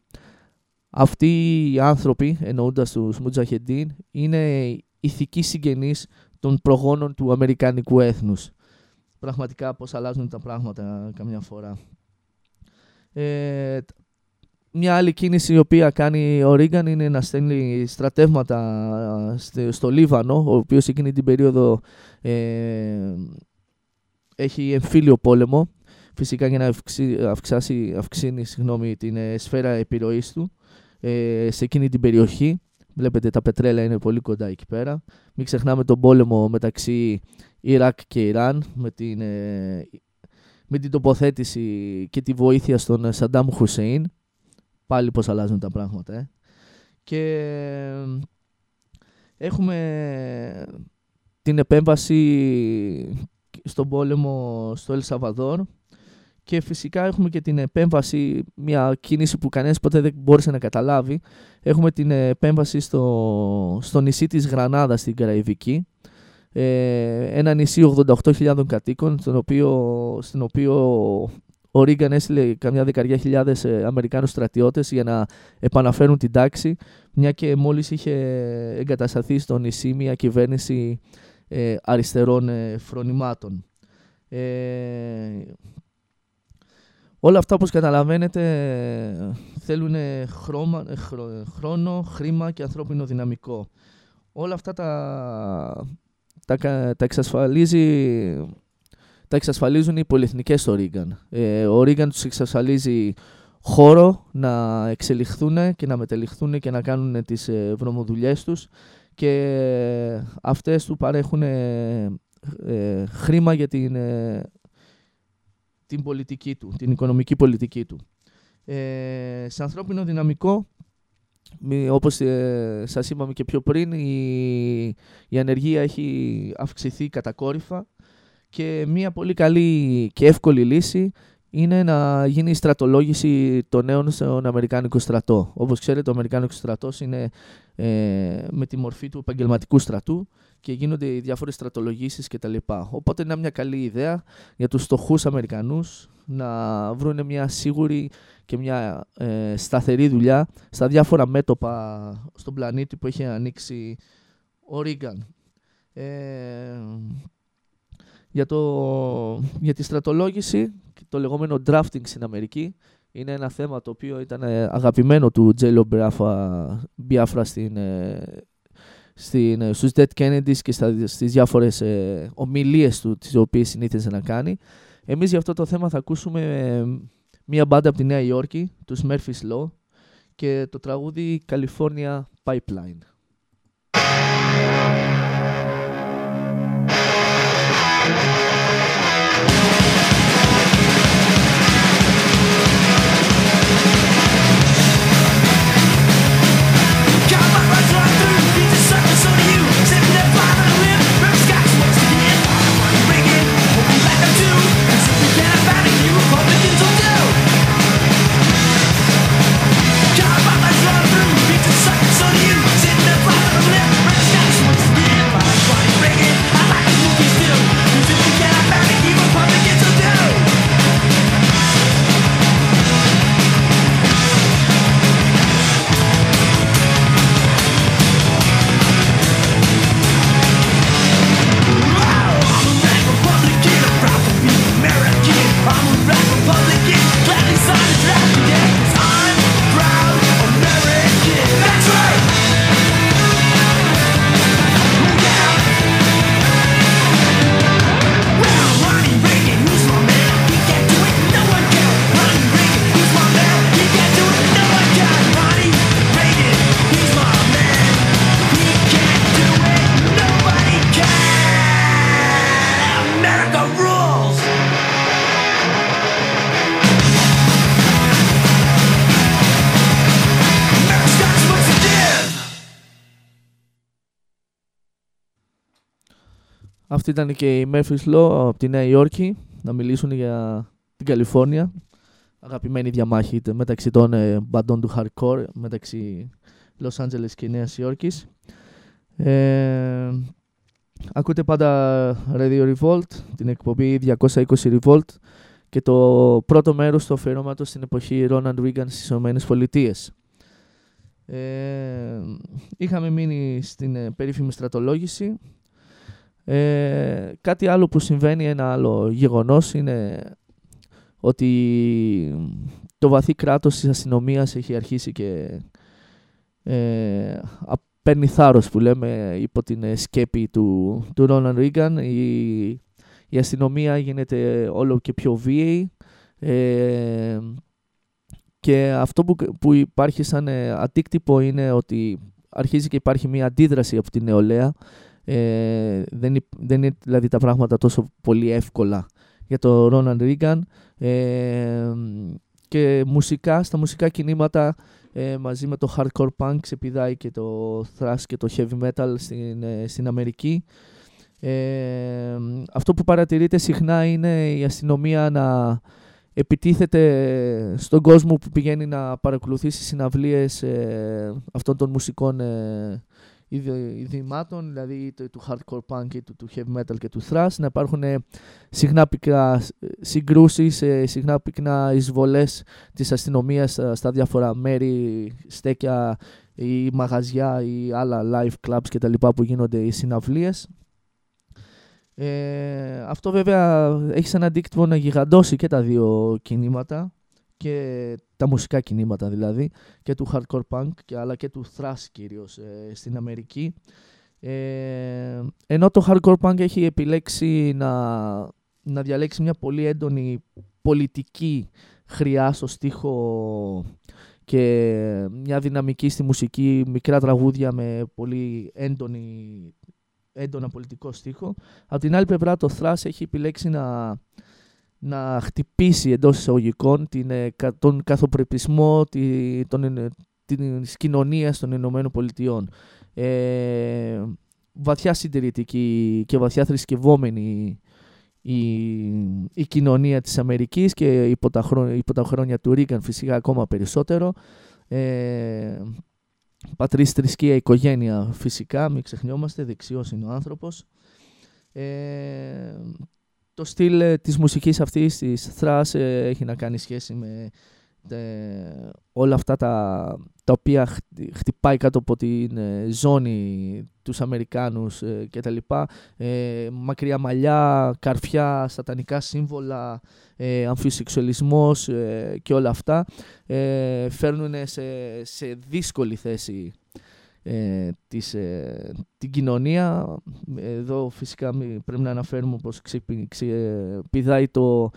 αυτοί οι άνθρωποι, εννοώντας τους Μουτζαχεντίν, είναι ηθικοί συγγενείς των προγόνων του Αμερικανικού έθνους. Πραγματικά πώς αλλάζουν τα πράγματα καμιά φορά. Ε, μια άλλη κίνηση η οποία κάνει ο Ρίγκαν είναι να στέλνει στρατεύματα στο Λίβανο, ο οποίος εκείνη την περίοδο ε, έχει εμφύλιο πόλεμο, φυσικά για να αυξάσει, αυξήνει συγγνώμη, την ε, σφαίρα επιρροής του ε, σε εκείνη την περιοχή. Βλέπετε τα πετρέλα είναι πολύ κοντά εκεί πέρα. Μην ξεχνάμε τον πόλεμο μεταξύ Ιράκ και Ιράν με την, ε, με την τοποθέτηση και τη βοήθεια στον Σαντάμ Χουσέιν. Πάλι πώς αλλάζουν τα πράγματα. Ε. Και έχουμε την επέμβαση στον πόλεμο στο Ελσαβαδόρ και φυσικά έχουμε και την επέμβαση, μια κίνηση που κανένας ποτέ δεν μπόρεσε να καταλάβει. Έχουμε την επέμβαση στο, στο νησί της Γρανάδας στην Καραϊβική. Ε, ένα νησί 88.000 κατοίκων, στον οποίο, στην οποίο ο Ρίγκαν έστειλε καμιά δεκαριά χιλιάδες ε, Αμερικάνους στρατιώτες για να επαναφέρουν την τάξη, μια και μόλις είχε εγκατασταθεί στο νησί μια κυβέρνηση ε, αριστερών ε, φρονημάτων. Ε, Όλα αυτά, όπως καταλαβαίνετε, θέλουν χρώμα, ε, χρόνο, χρήμα και ανθρώπινο δυναμικό. Όλα αυτά τα, τα, τα, εξασφαλίζει, τα εξασφαλίζουν οι πολυεθνικές στο Ρίγκαν. Ε, ο Ρίγκαν τους εξασφαλίζει χώρο να εξελιχθούν και να μετελιχθούν και να κάνουν τις ε, βρωμοδουλειές τους και αυτές του παρέχουν ε, χρήμα για την την πολιτική του, την οικονομική πολιτική του. Ε, σε ανθρώπινο δυναμικό, όπως ε, σας είπαμε και πιο πριν, η, η ανεργία έχει αυξηθεί κατακόρυφα και μια πολύ καλή και εύκολη λύση είναι να γίνει η στρατολόγηση των νέων στον Αμερικάνικο στρατό. Όπως ξέρετε, ο Αμερικάνικος στρατός είναι ε, με τη μορφή του επαγγελματικού στρατού και γίνονται οι διάφορες στρατολογήσεις κτλ. Οπότε είναι μια καλή ιδέα για τους στοχούς Αμερικανούς να βρουν μια σίγουρη και μια ε, σταθερή δουλειά στα διάφορα μέτωπα στον πλανήτη που έχει ανοίξει ο Ρίγκαν. Ε, για, το, για τη στρατολόγηση και το λεγόμενο drafting στην Αμερική είναι ένα θέμα το οποίο ήταν ε, αγαπημένο του Τζέλο Μπιάφρα στην, στην, ε, στους Dead Kennedys και στα, στις διάφορες ε, ομιλίες του τις οποίες συνήθιζε να κάνει. Εμείς για αυτό το θέμα θα ακούσουμε ε, μία μπάντα από τη Νέα Υόρκη, τους Murphy's Law και το τραγούδι California Pipeline. Αυτή ήταν και η Murphy's Law από τη Νέα Υόρκη να μιλήσουν για την Καλιφόρνια. Αγαπημένη διαμάχη είτε μεταξύ των ε, μπαντών του hardcore, μεταξύ Los Angeles και Νέας Υόρκης. Ε, ακούτε πάντα Radio Revolt, την εκπομπή 220 Revolt και το πρώτο μέρος του αφιερώματος στην εποχή Ronald Reagan στις Ηνωμένες Πολιτείες. Ε, είχαμε μείνει στην ε, περίφημη στρατολόγηση ε, κάτι άλλο που συμβαίνει, ένα άλλο γεγονός είναι ότι το βαθύ κράτος της αστυνομίας έχει αρχίσει και ε, α- παίρνει θάρρος που λέμε υπό την ε, σκέπη του, του Ρόναν Ρίγκαν. Η, η αστυνομία γίνεται όλο και πιο βίαιη ε, και αυτό που, που υπάρχει σαν ε, αντίκτυπο είναι ότι αρχίζει και υπάρχει μια αντίδραση από την νεολαία ε, δεν, υπ- δεν είναι δηλαδή τα πράγματα τόσο πολύ εύκολα για τον Ρόναν Ρίγκαν ε, και μουσικά, στα μουσικά κινήματα ε, μαζί με το hardcore punk ξεπηδάει και το thrash και το heavy metal στην, ε, στην Αμερική. Ε, αυτό που παρατηρείται συχνά είναι η αστυνομία να επιτίθεται στον κόσμο που πηγαίνει να παρακολουθήσει συναυλίες ε, αυτών των μουσικών ε, ιδι- ιδρυμάτων, δηλαδή είτε του hardcore punk είτε του heavy metal και του thrash, να υπάρχουν ε, συχνά πυκνά ε, συγκρούσεις, ε, συχνά πυκνά εισβολές της αστυνομίας στα, στα διάφορα μέρη, στέκια ή μαγαζιά ή άλλα live clubs κτλ. που γίνονται οι συναυλίες. Ε, αυτό βέβαια έχει σαν αντίκτυπο να γιγαντώσει και τα δύο κινήματα και τα μουσικά κινήματα δηλαδή και του hardcore punk και, αλλά και του thrash κυρίως ε, στην Αμερική ε, ενώ το hardcore punk έχει επιλέξει να, να διαλέξει μια πολύ έντονη πολιτική χρειά στο στίχο και μια δυναμική στη μουσική, μικρά τραγούδια με πολύ έντονη, έντονα πολιτικό στίχο. Από την άλλη πλευρά το thrash έχει επιλέξει να, να χτυπήσει εντός εισαγωγικών την, ε, κα- τον καθοπρεπισμό τη, των, ε, της κοινωνίας των Ηνωμένων Πολιτειών. Ε, βαθιά συντηρητική και βαθιά θρησκευόμενη η, η κοινωνία της Αμερικής και υπό τα, χρόνια, υπό τα χρόνια του Ρίγκαν φυσικά ακόμα περισσότερο. Ε, πατρίς, θρησκεία, οικογένεια φυσικά, μην ξεχνιόμαστε, δεξιός είναι ο άνθρωπος. Ε, το στυλ ε, της μουσικής αυτής, της thrash, ε, έχει να κάνει σχέση με ε, όλα αυτά τα, τα οποία χτυ- χτυπάει κάτω από την ε, ζώνη τους Αμερικάνους ε, και τα λοιπά. Ε, μακριά μαλλιά, καρφιά, σατανικά σύμβολα, ε, αμφισεξουαλισμός ε, και όλα αυτά ε, φέρνουν σε, σε δύσκολη θέση ε, της, ε, την κοινωνία. Εδώ φυσικά μη- πρέπει να αναφέρουμε πως ξεπη- ξεπηδάει το,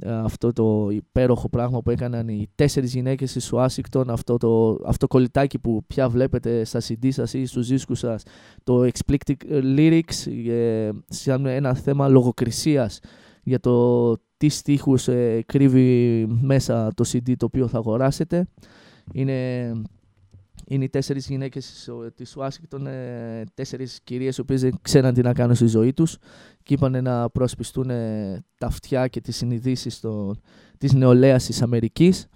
ε, αυτό το υπέροχο πράγμα που έκαναν οι τέσσερις γυναίκες της Ουάσιγκτον, αυτό το αυτό κολλητάκι που πια βλέπετε στα CD σας ή στους δίσκους σας, το Explicit Lyrics, ε, σαν ένα θέμα λογοκρισίας για το τι στίχους ε, κρύβει μέσα το CD το οποίο θα αγοράσετε. Είναι, είναι οι τέσσερις γυναίκες της- της Ουάσιγκτον, ε, τέσσερις κυρίες οι οποίες δεν ξέραν τι να κάνουν στη ζωή τους και είπαν να προσπιστούν ε, τα αυτιά και τις συνειδήσεις των, της νεολαίας της Αμερικής.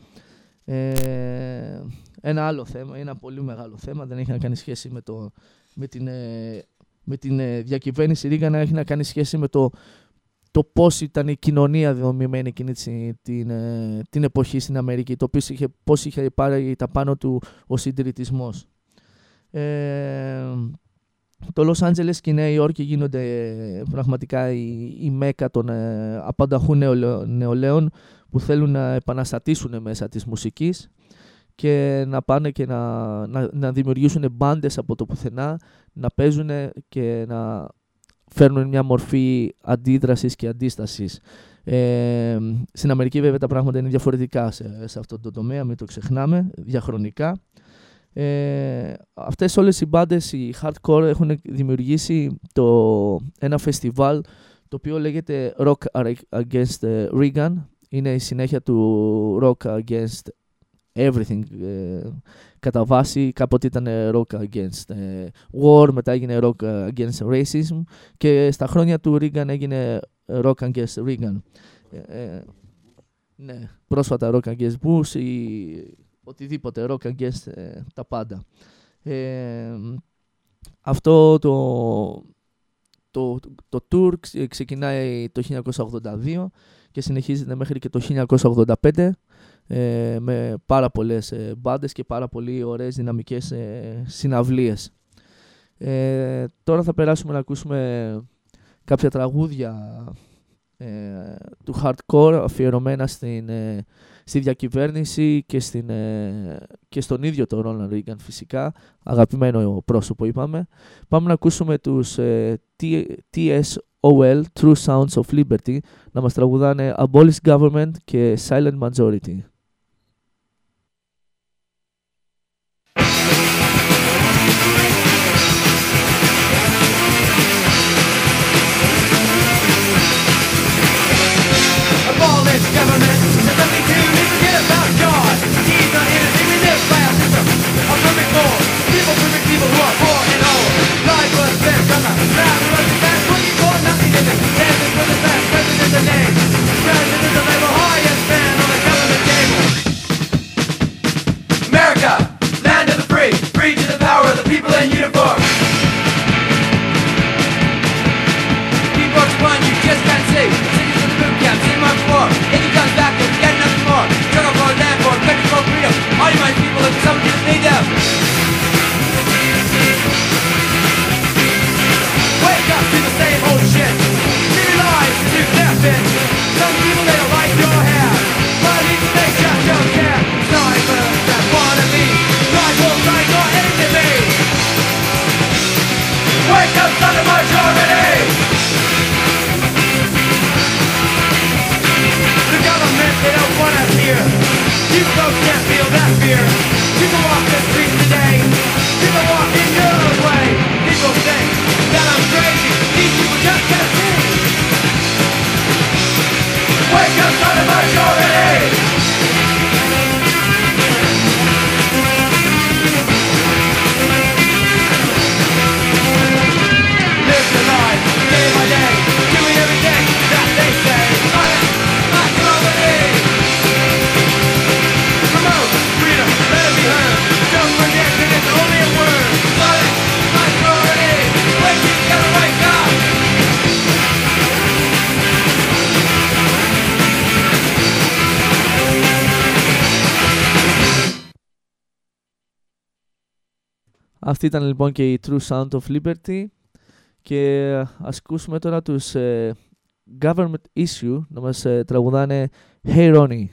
Ε, ένα άλλο θέμα, ένα πολύ μεγάλο θέμα, δεν έχει να κάνει σχέση με, το, με την, ε, με την ε, διακυβέρνηση Ρίγκαν, έχει να κάνει σχέση με το, το πώς ήταν η κοινωνία δομημένη εκείνη τη- την, ε, την εποχή στην Αμερική, το πώς είχε, πώς είχε πάρει τα πάνω του ο συντηρητισμός. Ε, το Λος Άντζελες και η Νέα Υόρκη γίνονται ε, πραγματικά η, η μέκα των ε, απανταχού νεολαί- νεολαίων που θέλουν να επαναστατήσουν μέσα της μουσικής και να πάνε και να, να, να δημιουργήσουν μπάντες από το πουθενά, να παίζουν και να φέρνουν μια μορφή αντίδρασης και αντίστασης. Ε, στην Αμερική βέβαια τα πράγματα είναι διαφορετικά σε, σε αυτό το τομέα, μην το ξεχνάμε, διαχρονικά. Ε, αυτές όλες οι μπάντες, οι hardcore, έχουν δημιουργήσει το, ένα φεστιβάλ το οποίο λέγεται Rock Against ε, Reagan. Είναι η συνέχεια του Rock Against Everything. ε, κατά βάση κάποτε ήταν ε, Rock Against ε, War, μετά έγινε Rock Against Racism και στα χρόνια του Reagan έγινε Rock Against Reagan. Ε, ε, ναι, πρόσφατα Rock Against Bush ή οτιδήποτε Rock Against ε, τα πάντα. Ε, αυτό το, το, το tour ξε- ξεκινάει το 1982 και συνεχίζεται μέχρι και το 1985 ε, με πάρα πολλές ε, μπάντες και πάρα πολύ ωραίες δυναμικές ε, συναυλίες. Ε, τώρα θα περάσουμε να ακούσουμε κάποια τραγούδια ε, του hardcore αφιερωμένα στην, ε, στη διακυβέρνηση και, στην, ε, και στον ίδιο τον Ρόναλντ Ρίγκαν φυσικά, αγαπημένο πρόσωπο είπαμε. Πάμε να ακούσουμε τους ε, T- TSOL, True Sounds of Liberty, να μας τραγουδάνε Abolish Government και Silent Majority.
America, land of the free. Free to the power of the people in uniform. Europe or left a technical freedom. All you my people some of you need them.
Αυτή ήταν λοιπόν και η True Sound of Liberty και ας ακούσουμε τώρα τους Government Issue να μας τραγουδάνε Hey Ronnie,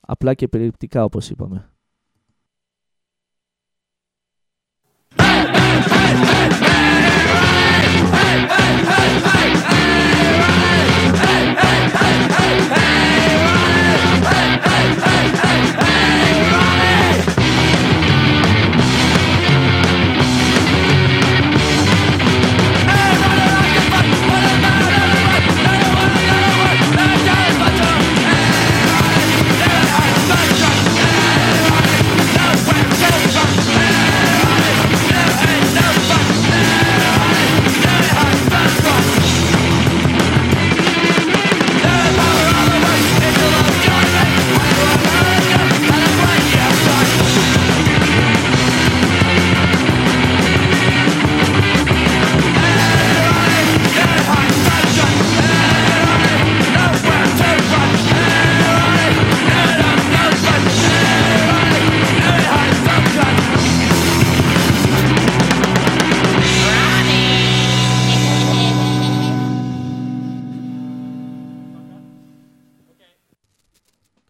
απλά και περιληπτικά όπως είπαμε.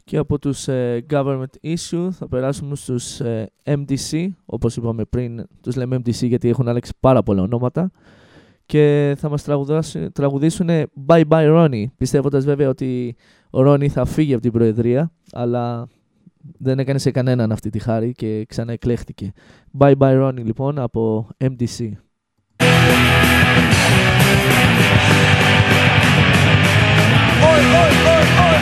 Και από τους ε, government issue θα περάσουμε στους ε, MDC, όπως είπαμε πριν, τους λέμε MDC γιατί έχουν αλλάξει πάρα πολλά ονόματα. Και θα μας τραγουδάσουν- τραγουδήσουν Bye Bye Ronnie, πιστεύοντας βέβαια ότι ο Ronnie θα φύγει από την Προεδρία, αλλά δεν έκανε σε κανέναν αυτή τη χάρη και ξανά εκλέχτηκε. Bye Bye Ronnie λοιπόν από MDC.
First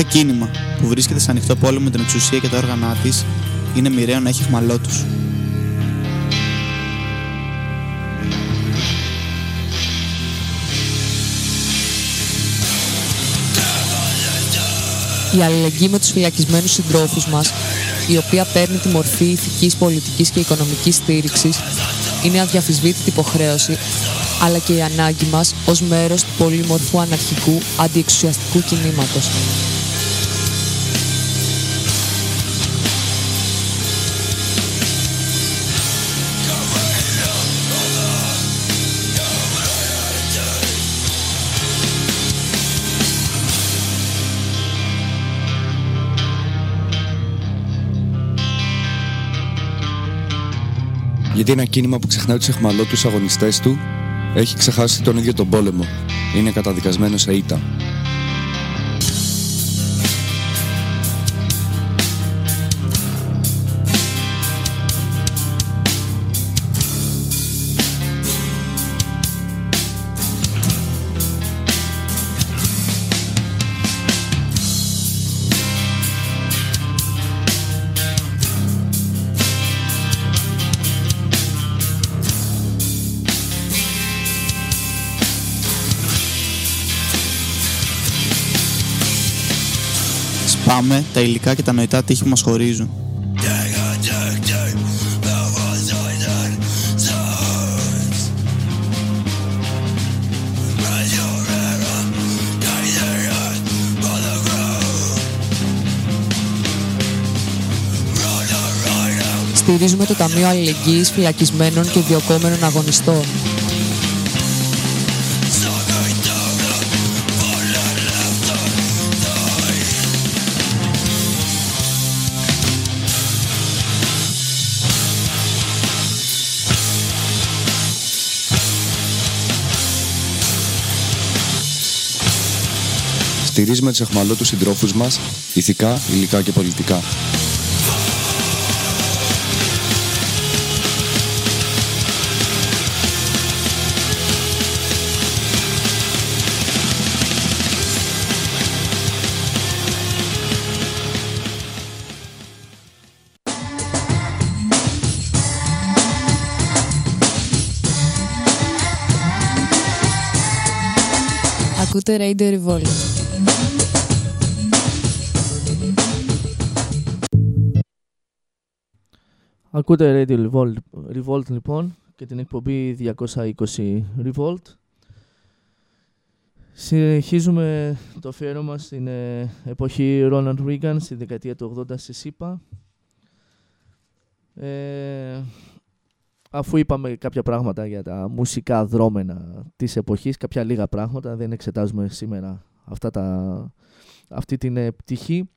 Κάθε κίνημα που βρίσκεται σε ανοιχτό πόλεμο με την εξουσία και τα όργανα της είναι μοιραίο να έχει χμαλώτου.
Η αλληλεγγύη με τους φυλακισμένους συντρόφους μας, η οποία παίρνει τη μορφή ηθικής, πολιτικής και οικονομικής στήριξης, είναι αδιαφυσβήτητη υποχρέωση, αλλά και η ανάγκη μας ως μέρος του πολυμορφού αναρχικού αντιεξουσιαστικού κινήματος.
Γιατί ένα κίνημα που ξεχνάει τους εχμαλώτους αγωνιστές του έχει ξεχάσει τον ίδιο τον πόλεμο. Είναι καταδικασμένος σε ήττα.
Σπάμε τα υλικά και τα νοητά τείχη που μας χωρίζουν.
Στηρίζουμε το Ταμείο Αλληλεγγύης Φυλακισμένων και Διοκόμενων Αγωνιστών.
Στηρίζουμε τους εχμαλώτους συντρόφους μας, ηθικά, υλικά και πολιτικά.
Ακούτε Radio Revolt.
Ακούτε Radio Revolt, Revolt λοιπόν και την εκπομπή 220 Revolt. Συνεχίζουμε το αφιέρωμα στην ε, εποχή Ronald Reagan στη δεκαετία του 80 στη ΣΥΠΑ. Ε, αφού είπαμε κάποια πράγματα για τα μουσικά δρόμενα της εποχής, κάποια λίγα πράγματα, δεν εξετάζουμε σήμερα αυτά τα, αυτή την ε, πτυχή.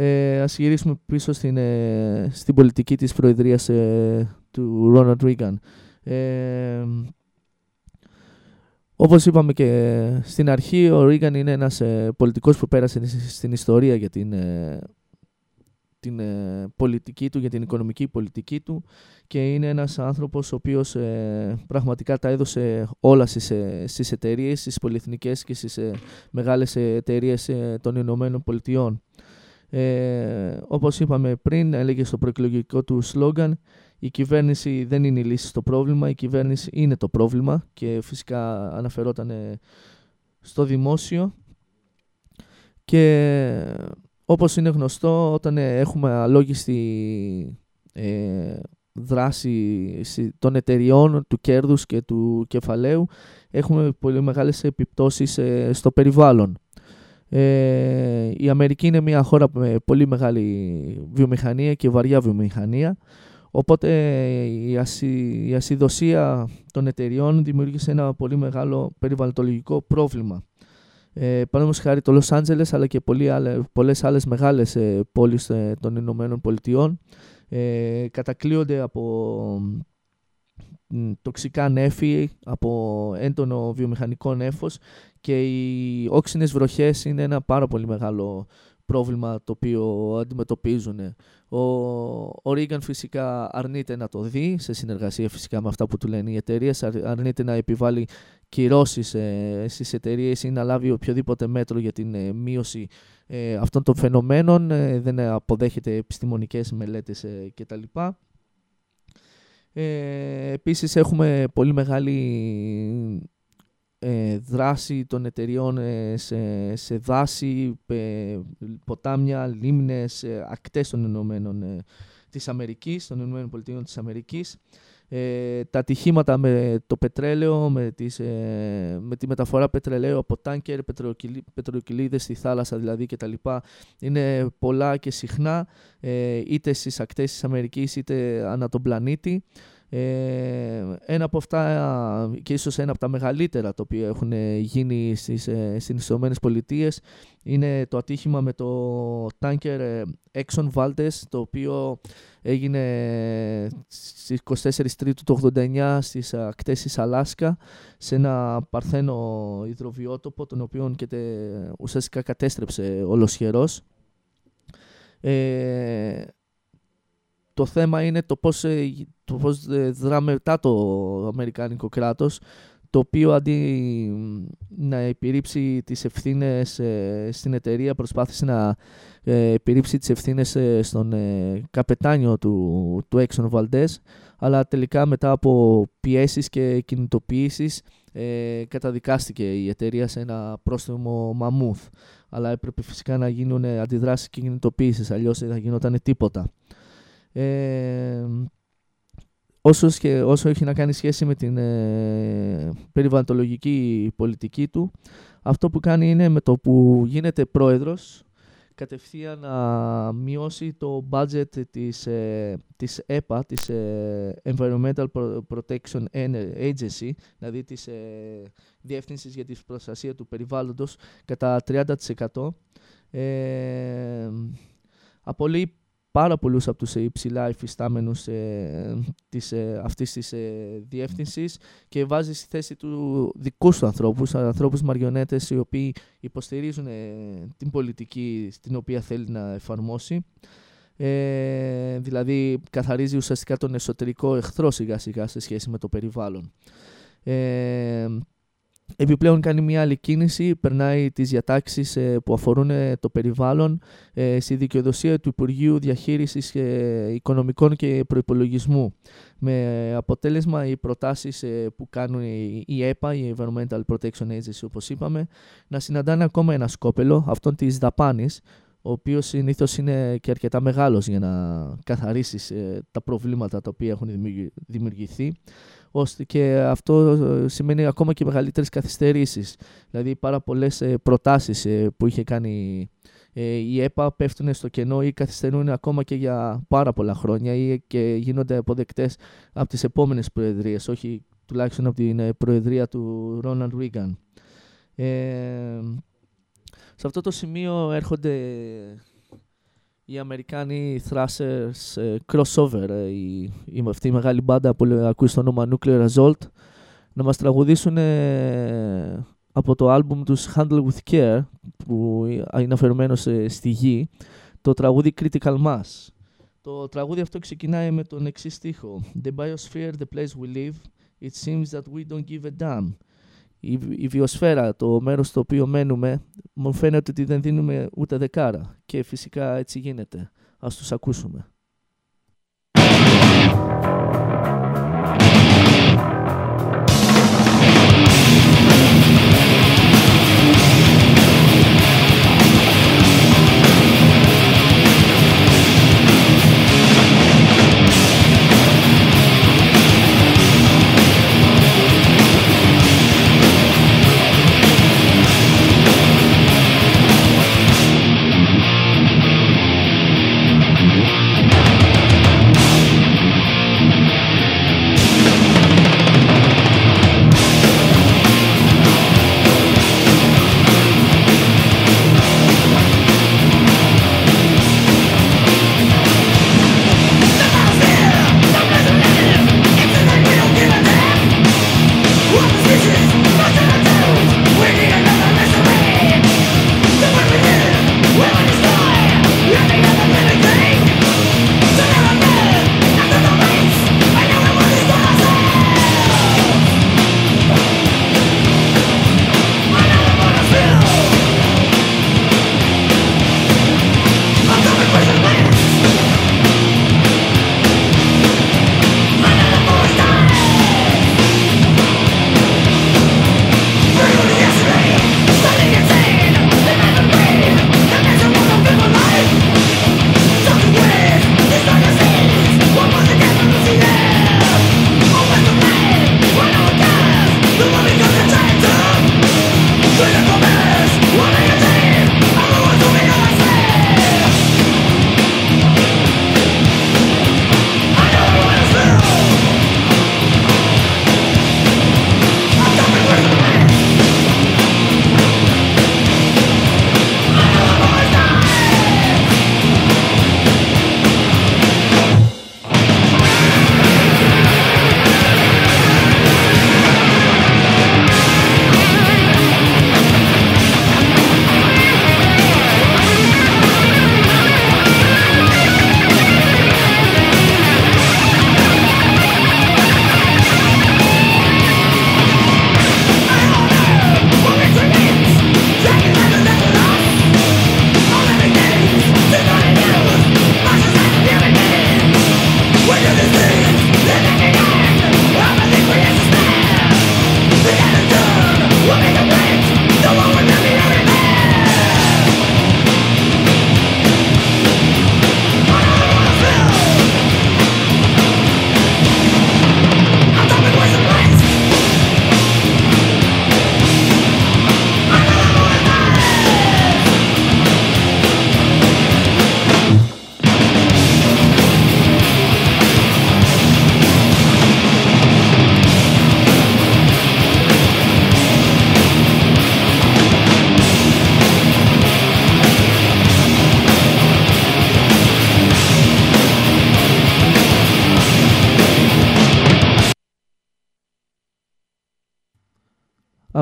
Ε, ας γυρίσουμε πίσω στην, ε, στην πολιτική της προεδρίας ε, του Ρόναλντ Ρίγκαν. Ε, όπως είπαμε και στην αρχή, ο Ρίγκαν είναι ένας ε, πολιτικός που πέρασε στην ιστορία για την, ε, την ε, πολιτική του, για την οικονομική πολιτική του και είναι ένας άνθρωπος ο οποίος ε, πραγματικά τα έδωσε όλα στις, ε, στις εταιρείες, στις πολυεθνικές και στις ε, μεγάλες εταιρείες των Ηνωμένων Πολιτειών. Ε, όπως είπαμε πριν, έλεγε στο προεκλογικό του σλόγκαν η κυβέρνηση δεν είναι η λύση στο πρόβλημα, η κυβέρνηση είναι το πρόβλημα και φυσικά αναφερόταν στο δημόσιο και όπως είναι γνωστό όταν έχουμε αλόγιστη ε, δράση των εταιριών, του κέρδους και του κεφαλαίου έχουμε πολύ μεγάλες επιπτώσεις ε, στο περιβάλλον. Ε, η Αμερική είναι μια χώρα με πολύ μεγάλη βιομηχανία και βαριά βιομηχανία οπότε η, ασυ, η ασυδοσία των εταιριών δημιούργησε ένα πολύ μεγάλο περιβαλλοντολογικό πρόβλημα. Ε, Παραδείγματος χάρη το Λος Άντζελες αλλά και πολλέ πολλές άλλες μεγάλες ε, πόλεις ε, των Ηνωμένων Πολιτειών ε, κατακλείονται από τοξικά νέφη, από έντονο βιομηχανικό νέφος και οι όξινες βροχές είναι ένα πάρα πολύ μεγάλο πρόβλημα το οποίο αντιμετωπίζουν. Ο, ο Ρίγκαν φυσικά αρνείται να το δει, σε συνεργασία φυσικά με αυτά που του λένε οι εταιρείες, αρνείται να επιβάλλει κυρώσεις ε, στις εταιρείες ή να λάβει οποιοδήποτε μέτρο για την ε, μείωση ε, αυτών των φαινομένων, ε, δεν αποδέχεται επιστημονικές μελέτες ε, κτλ. Ε, επίσης έχουμε πολύ μεγάλη ε, δράση των εταιριών ε, σε, σε δάση, ποτάμια, λίμνες, ακτές των Ηνωμένων της Αμερικής, των Ηνωμένων Πολιτείων της Αμερικής. Τα ατυχήματα με το πετρέλαιο, με, τις, με τη μεταφορά πετρελαίου από τάνκερ, πετροκυλίδες στη θάλασσα δηλαδή κτλ. Είναι πολλά και συχνά, είτε στις ακτές της Αμερικής είτε ανά τον πλανήτη. Ε, ένα από αυτά και ίσως ένα από τα μεγαλύτερα τα οποία έχουν γίνει στις, ε, στις Ηνωμένες Πολιτείες είναι το ατύχημα με το τάνκερ ε, Exxon Valdez το οποίο έγινε στις 24 Τρίτου του 89 στις ακτές της Αλάσκα σε ένα παρθένο υδροβιότοπο τον οποίο και τε, ουσιαστικά κατέστρεψε ολοσχερός. Ε, το θέμα είναι το πώς, ε, το πώς ε, δρά μετά το Αμερικάνικο κράτος το οποίο αντί να επιρρύψει τις ευθύνες ε, στην εταιρεία προσπάθησε να επιρρύψει τις ευθύνες στον καπετάνιο του, του Exxon Valdez αλλά τελικά μετά από πιέσεις και κινητοποιήσεις καταδικάστηκε η εταιρεία σε ένα πρόστιμο μαμούθ αλλά έπρεπε φυσικά να γίνουν αντιδράσεις και κινητοποιήσεις αλλιώς δεν θα γινόταν τίποτα. Ε, όσο, όσο έχει να κάνει σχέση με την ε, περιβαλλοντολογική πολιτική του, αυτό που κάνει είναι με το που γίνεται πρόεδρος, κατευθείαν να μειώσει το budget της, ε, της ΕΠΑ, της ε, Environmental Protection Agency, δηλαδή της ε, Διεύθυνσης για την Προστασία του Περιβάλλοντος, κατά 30%. Ε, απολύει πάρα πολλούς από τους ε, υψηλά υφιστάμενους ε, της, ε, αυτής της ε, διεύθυνσης και βάζει στη θέση του δικούς του ανθρώπους, ανθρώπους μαριονέτες οι οποίοι υποστηρίζουν ε, την πολιτική στην οποία θέλει να εφαρμόσει. Ε, δηλαδή καθαρίζει ουσιαστικά τον εσωτερικό εχθρό σιγά σιγά σε σχέση με το περιβάλλον. Ε, Επιπλέον κάνει μια άλλη κίνηση, περνάει τις διατάξεις ε, που αφορούν ε, το περιβάλλον ε, στη δικαιοδοσία του Υπουργείου Διαχείρισης Οικονομικών και Προϋπολογισμού. Με αποτέλεσμα οι προτάσεις που κάνουν η ΕΠΑ, η Environmental Protection Agency όπως είπαμε, να συναντάνε ακόμα ένα σκόπελο αυτόν της δαπάνης ο οποίος συνήθως είναι και αρκετά μεγάλος για να καθαρίσεις τα προβλήματα τα οποία έχουν δημιουργηθεί. ώστε και αυτό ε, σημαίνει ακόμα και μεγαλύτερες καθυστερήσεις. Δηλαδή πάρα πολλές ε, προτάσεις ε, που είχε κάνει η ΕΠΑ πέφτουν στο κενό ή καθυστερούν ακόμα και για πάρα πολλά χρόνια ή και γίνονται αποδεκτές από τις επόμενες προεδρίες, όχι τουλάχιστον από την προεδρία του Ρόναλντ Ρίγκαν. σε αυτό το σημείο έρχονται οι Αμερικάνοι Thrashers ε, crossover, ε, η, η, αυτή η μεγάλη μπάντα που ακούει στο όνομα Nuclear Assault, να μας τραγουδήσουν ε, από το άλμπουμ τους Handle With Care, που είναι αφαιρμένο στη γη, το τραγούδι Critical Mass. Το τραγούδι αυτό ξεκινάει με τον εξής στίχο. The biosphere, the place we live, it seems that we don't give a damn η, η βιοσφαίρα, το μέρος στο οποίο μένουμε, μου φαίνεται ότι δεν δίνουμε ούτε δεκάρα. Και φυσικά έτσι γίνεται. Ας τους ακούσουμε.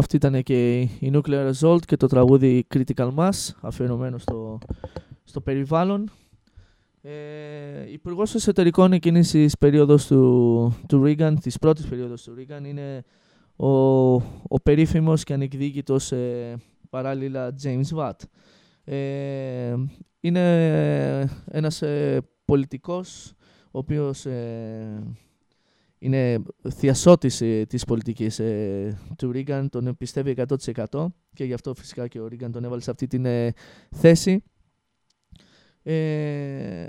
Αυτή ήταν και η Nuclear Result και το τραγούδι Critical Mass, αφιερωμένο στο, στο περιβάλλον. Ε, Υπουργός Εσωτερικών εκείνη τη περίοδος του, του Reagan, της πρώτης περίοδος του Reagan, είναι ο, ο περίφημος και ανεκδίκητος ε, παράλληλα James Watt. Ε, είναι ένας ε, πολιτικός ο οποίος ε, είναι θειασότης ε, της πολιτικής ε, του Ρίγκαν, τον πιστεύει 100% και γι' αυτό φυσικά και ο Ρίγκαν τον έβαλε σε αυτή την ε, θέση. Ε,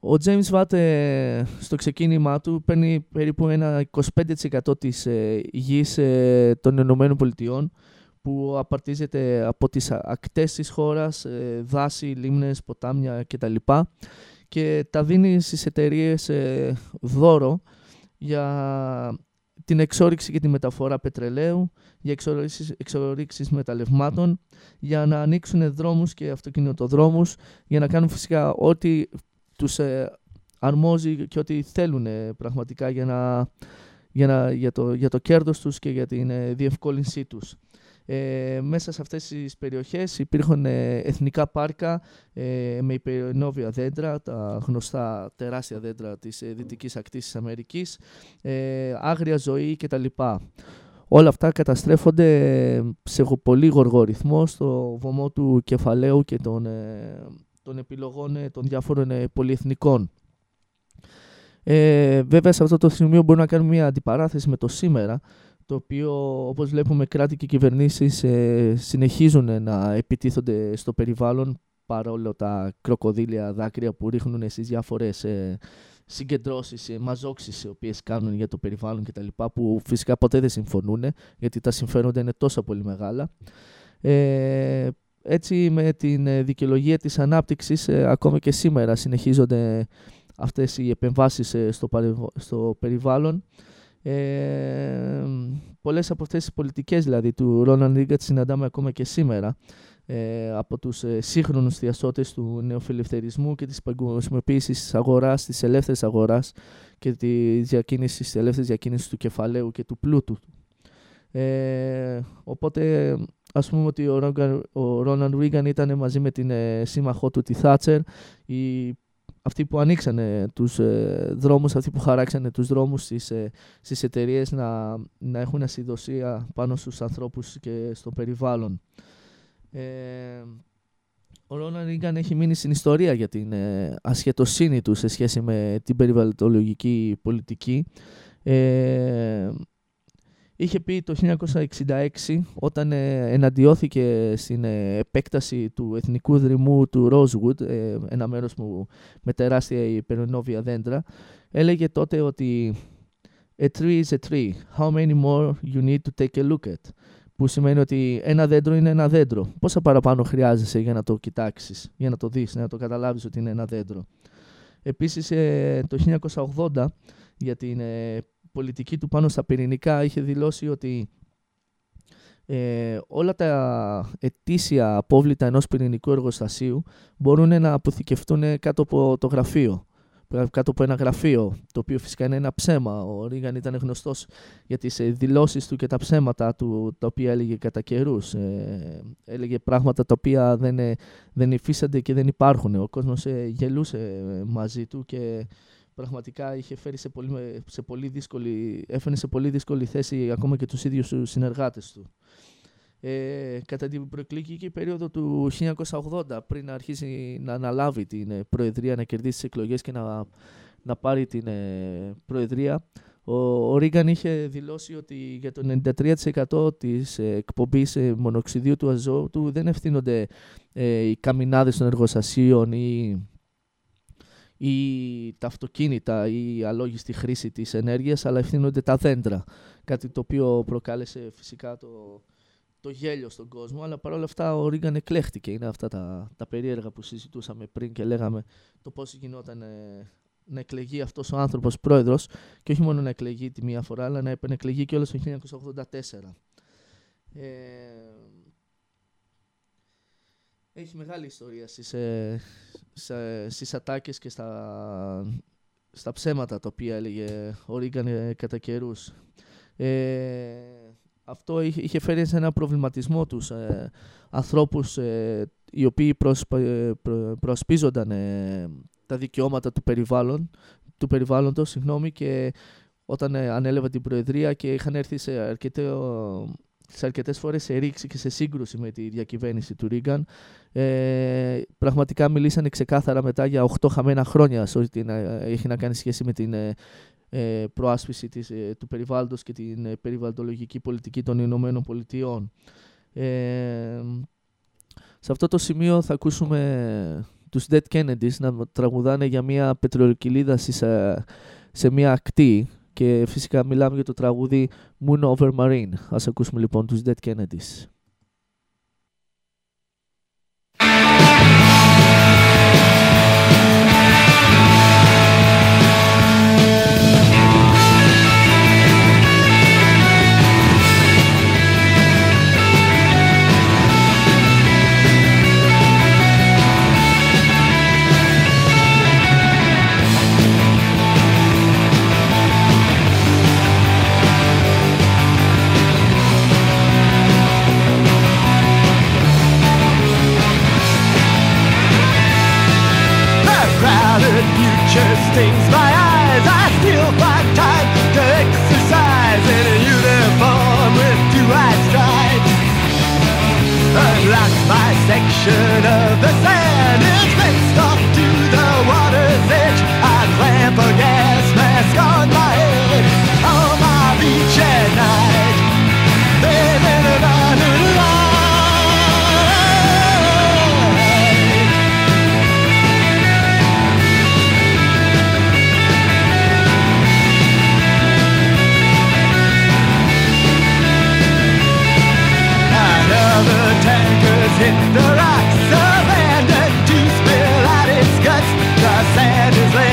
ο James Watt ε, στο ξεκίνημά του παίρνει περίπου ένα 25% της ε, γης ε, των Ηνωμένων Πολιτειών που απαρτίζεται από τις α- ακτές της χώρας, ε, δάση, λίμνες, ποτάμια κτλ. Και τα δίνει στις εταιρείες δώρο για την εξόριξη και τη μεταφορά πετρελαίου, για εξορίξεις, εξορίξεις μεταλλευμάτων, για να ανοίξουν δρόμους και αυτοκινητοδρόμους, για να κάνουν φυσικά ό,τι τους ε, αρμόζει και ό,τι θέλουν ε, πραγματικά για, να, για, να, για, το, για το κέρδος τους και για την ε, διευκόλυνσή τους. Ε, μέσα σε αυτές τις περιοχές υπήρχαν ε, εθνικά πάρκα ε, με υπερνόβια δέντρα, τα γνωστά τεράστια δέντρα της ε, δυτικής ακτής της Αμερικής, ε, άγρια ζωή κτλ. Όλα αυτά καταστρέφονται σε γο- πολύ γοργό ρυθμό στο βωμό του κεφαλαίου και των, ε, των επιλογών ε, των διάφορων ε, πολυεθνικών. Ε, βέβαια σε αυτό το σημείο μπορούμε να κάνουμε μια αντιπαράθεση με το σήμερα, το οποίο όπως βλέπουμε κράτη και κυβερνήσεις ε, συνεχίζουν να επιτίθονται στο περιβάλλον παρόλο τα κροκοδίλια δάκρυα που ρίχνουν στις διάφορες ε, συγκεντρώσεις, ε, μαζόξεις οι οποίες κάνουν για το περιβάλλον κτλ. που φυσικά ποτέ δεν συμφωνούν γιατί τα συμφέροντα είναι τόσο πολύ μεγάλα. Ε, έτσι με την ε, δικαιολογία της ανάπτυξης ε, ακόμα και σήμερα συνεχίζονται αυτές οι επεμβάσεις ε, στο, παρεβ- στο περιβάλλον. Ε, πολλές από αυτές τις πολιτικές δηλαδή του Ρόναν Ρίγκατ συναντάμε ακόμα και σήμερα ε, από τους ε, σύγχρονους διασώτες του νεοφιλελευθερισμού και της παγκοσμιοποίησης της αγοράς, της ελεύθερης αγοράς και της, διακίνησης, της ελεύθερης διακίνησης του κεφαλαίου και του πλούτου. Ε, οπότε ας πούμε ότι ο, Ρόγκαν, ο Ρόναν Ρίγκαν ήταν μαζί με την ε, σύμμαχό του τη Θάτσερ οι, αυτοί που ανοίξανε τους ε, δρόμους, αυτοί που χαράξανε τους δρόμους στις, ε, στις εταιρείες να, να έχουν ασυδοσία πάνω στους ανθρώπους και στο περιβάλλον. Ε, ο Ρόναν Ρίγκαν έχει μείνει στην ιστορία για την ε, ασχετοσύνη του σε σχέση με την περιβαλλοντολογική πολιτική. Ε, είχε πει το 1966 όταν ε, εναντιώθηκε στην ε, επέκταση του εθνικού δρυμού του Rosewood, ε, ένα μέρος που, με τεράστια υπερνόβια δέντρα, έλεγε τότε ότι «A tree is a tree. How many more you need to take a look at» που σημαίνει ότι ένα δέντρο είναι ένα δέντρο. Πόσα παραπάνω χρειάζεσαι για να το κοιτάξεις, για να το δεις, να το καταλάβεις ότι είναι ένα δέντρο. Επίσης, ε, το 1980, για την ε, πολιτική του πάνω στα πυρηνικά, είχε δηλώσει ότι ε, όλα τα ετήσια απόβλητα ενός πυρηνικού εργοστασίου μπορούν να αποθηκευτούν κάτω από το γραφείο κάτω από ένα γραφείο, το οποίο φυσικά είναι ένα ψέμα. Ο Ρίγαν ήταν γνωστός για τις ε, δηλώσεις του και τα ψέματα του, τα οποία έλεγε κατά καιρούς. Ε, έλεγε πράγματα τα οποία δεν, ε, δεν υφίστανται και δεν υπάρχουν. Ο κόσμος ε, γελούσε ε, μαζί του και πραγματικά είχε φέρει σε πολύ, με- σε πολύ δύσκολη, έφερε σε πολύ δύσκολη θέση ακόμα και τους ίδιους τους συνεργάτες του. Ε, κατά την προεκλογική περίοδο του 1980, πριν να αρχίσει να αναλάβει την ε, Προεδρία, να κερδίσει τις εκλογές και να, να πάρει την ε, Προεδρία, ο, ο Ρίγκαν είχε δηλώσει ότι για το 93% της ε, εκπομπής ε, μονοξιδίου του αζότου δεν ευθύνονται ε, οι καμινάδες των εργοστασίων ή ή τα αυτοκίνητα ή η αλόγιστη χρήση της ενέργειας, αλλά ευθύνονται τα δέντρα. Κάτι το οποίο προκάλεσε φυσικά το, το γέλιο στον κόσμο, αλλά παρόλα αυτά ο Ρίγκαν εκλέχτηκε. Είναι αυτά τα, τα περίεργα που συζητούσαμε πριν και λέγαμε το πώς γινόταν ε, να εκλεγεί αυτός ο άνθρωπος πρόεδρος και όχι μόνο να εκλεγεί τη μία φορά, αλλά να επενεκλεγεί και όλο το 1984. Ε, έχει μεγάλη ιστορία στις, ε, σε- στις ατάκες και στα, στα ψέματα τα οποία έλεγε ο Ρίγκαν ε, κατά καιρούς. Ε, αυτό είχε, είχε φέρει σε ένα προβληματισμό τους ε, ανθρώπους ε, οι οποίοι προσπα, ε, προ- προσπίζονταν ε, τα δικαιώματα του, περιβάλλον, του περιβάλλοντος συγγνώμη, και όταν ε, ανέλαβε την Προεδρία και είχαν έρθει σε, αρκετό, σε αρκετές φορές σε ρήξη και σε σύγκρουση με τη διακυβέρνηση του Ρίγκαν. Ε, πραγματικά μιλήσανε ξεκάθαρα μετά για 8 χαμένα χρόνια σε ό,τι να- έχει να κάνει σχέση με την ε, ε, προάσπιση της, ε, του περιβάλλοντος και την ε, περιβαλλοντολογική πολιτική των Ηνωμένων Πολιτειών. Ε, σε αυτό το σημείο θα ακούσουμε τους Dead Kennedys να τραγουδάνε για μια πετρελοκυλίδα σε, σε μια ακτή και φυσικά μιλάμε για το τραγούδι Moon Over Marine. Ας ακούσουμε λοιπόν τους Dead Kennedys.
Stings my eyes. I still find time to exercise in a uniform with two white stripes. Unlock my section of the sand is fenced off to the water's edge. I clamp a gas mask on my head on my beach at night. The rocks, abandoned to spill out its guts. The sand is laced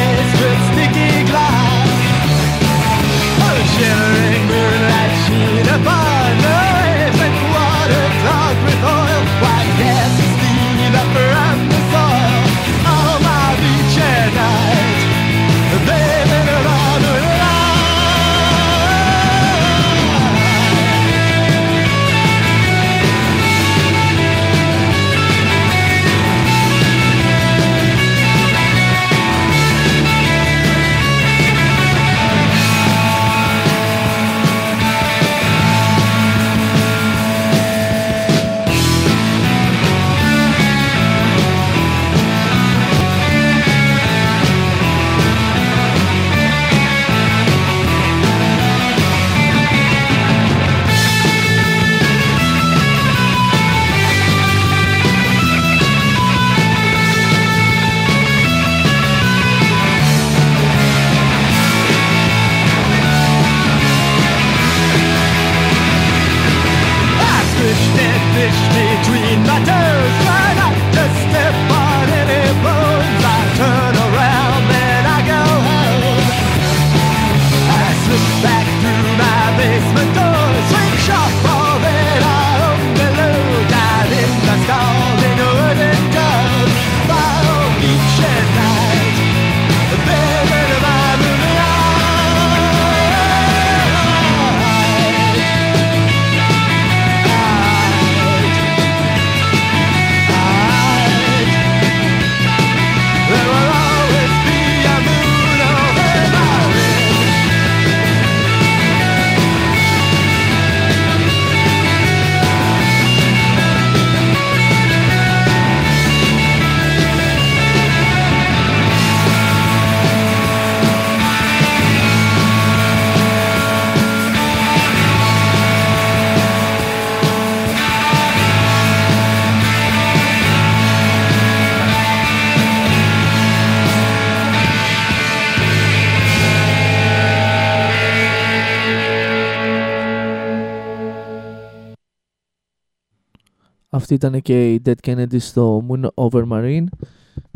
Αυτή ήταν και η Dead Kennedy στο Moon Over Marine.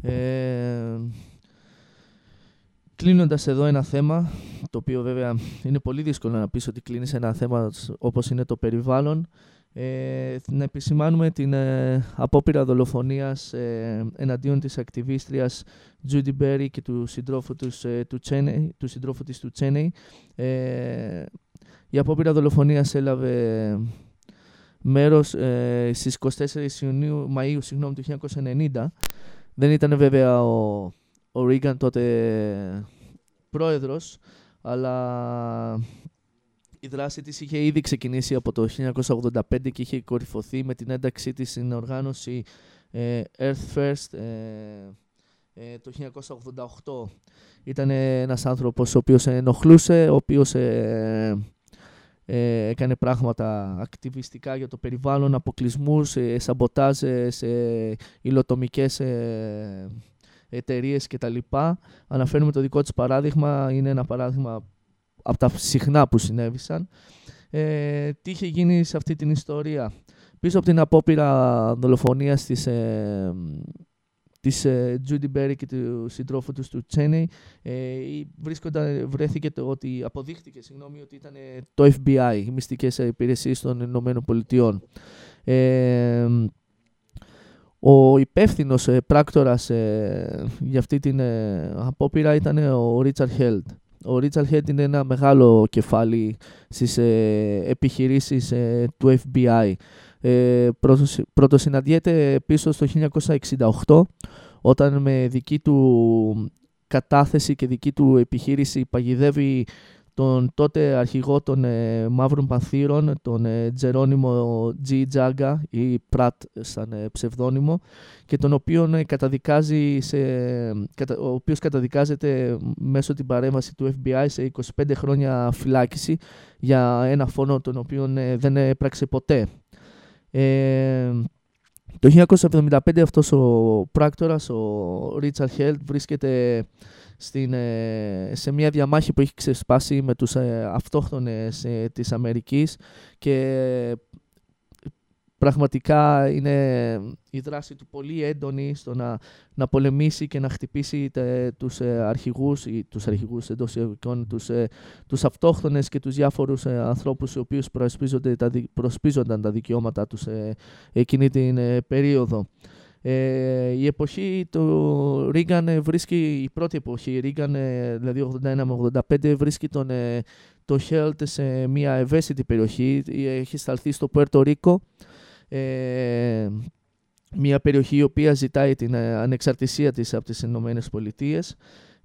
Ε, κλείνοντας εδώ ένα θέμα, το οποίο βέβαια είναι πολύ δύσκολο να πεις ότι κλείνεις ένα θέμα σ- όπως είναι το περιβάλλον, ε, να επισημάνουμε την ε, απόπειρα δολοφονίας ε, εναντίον της ακτιβίστριας Judy Berry και του συντρόφου, τους, ε, του, Cheney, του συντρόφου της του Τσένεϊ. Ε, Η απόπειρα δολοφονίας έλαβε μέρος ε, στις 24 Ιουνίου, Μαΐου συγγνώμη, του 1990. Δεν ήταν βέβαια ο, ο Ρίγκαν τότε πρόεδρος, αλλά η δράση της είχε ήδη ξεκινήσει από το 1985 και είχε κορυφωθεί με την ένταξή της στην οργάνωση ε, Earth First ε, ε, το 1988. Ήταν ένας άνθρωπος ο οποίος ενοχλούσε, ο οποίος ε, ε, έκανε πράγματα ακτιβιστικά για το περιβάλλον, αποκλεισμούς, ε, σαμποτάζ ε, σε υλοτομικές ε, εταιρείες κτλ. Αναφέρουμε το δικό της παράδειγμα, είναι ένα παράδειγμα από τα συχνά που συνέβησαν. Ε, τι είχε γίνει σε αυτή την ιστορία. Πίσω από την απόπειρα δολοφονίας της, ε, της ε, Judy Berry και του συντρόφου τους του Τσένεϊ ε, βρίσκοντα, βρέθηκε το ότι αποδείχτηκε συγγνώμη, ότι ήταν ε, το FBI, οι μυστικές υπηρεσίες των Ηνωμένων Πολιτειών. Ε, ο υπεύθυνος ε, πράκτορας ε, για αυτή την ε, απόπειρα ήταν ο Ρίτσαρ Χέλτ. Ο Ρίτσαρ Χέλτ είναι ένα μεγάλο κεφάλι στις ε, επιχειρήσεις ε, του FBI. Ε, πρώτος- πρωτοσυναντιέται πίσω στο 1968 όταν με δική του κατάθεση και δική του επιχείρηση παγιδεύει τον τότε αρχηγό των ε, Μαύρων Πανθύρων, τον ε, Τζερόνιμο G. Τζάγκα ή Πρατ σαν ε, ψευδόνυμο και τον οποίον ε, καταδικάζει σε, κατα, ο οποίος καταδικάζεται μέσω την παρέμβαση του FBI σε 25 χρόνια φυλάκιση για ένα φόνο τον οποίο ε, δεν έπραξε ποτέ. Ε, το 1975 αυτός ο πράκτορας, ο Ρίτσαρ Χέλτ, βρίσκεται στην, ε, σε μια διαμάχη που έχει ξεσπάσει με τους ε, αυτόχθονες ε, της Αμερικής και πραγματικά είναι η δράση του πολύ έντονη στο να, να πολεμήσει και να χτυπήσει τε, τους ε, αρχηγούς ή τους αρχηγούς εντός εισαγωγικών, τους, ε, τους αυτόχθονες και τους διάφορους ε, ανθρώπους οι οποίους προασπίζονται τα, δι- προσπίζονταν τα δικαιώματά τους ε, εκείνη την ε, περίοδο. Ε, η εποχή του Ρίγκαν ε, βρίσκει, η πρώτη εποχή Ρίγκαν, ε, δηλαδή 81 με 85, βρίσκει τον, ε, το Χέλτ σε μια ευαίσθητη περιοχή. Ε, Έχει σταλθεί στο Πουέρτο Ρίκο, ε, μια περιοχή η οποία ζητάει την ε, ανεξαρτησία της από τις Ηνωμένες Πολιτείες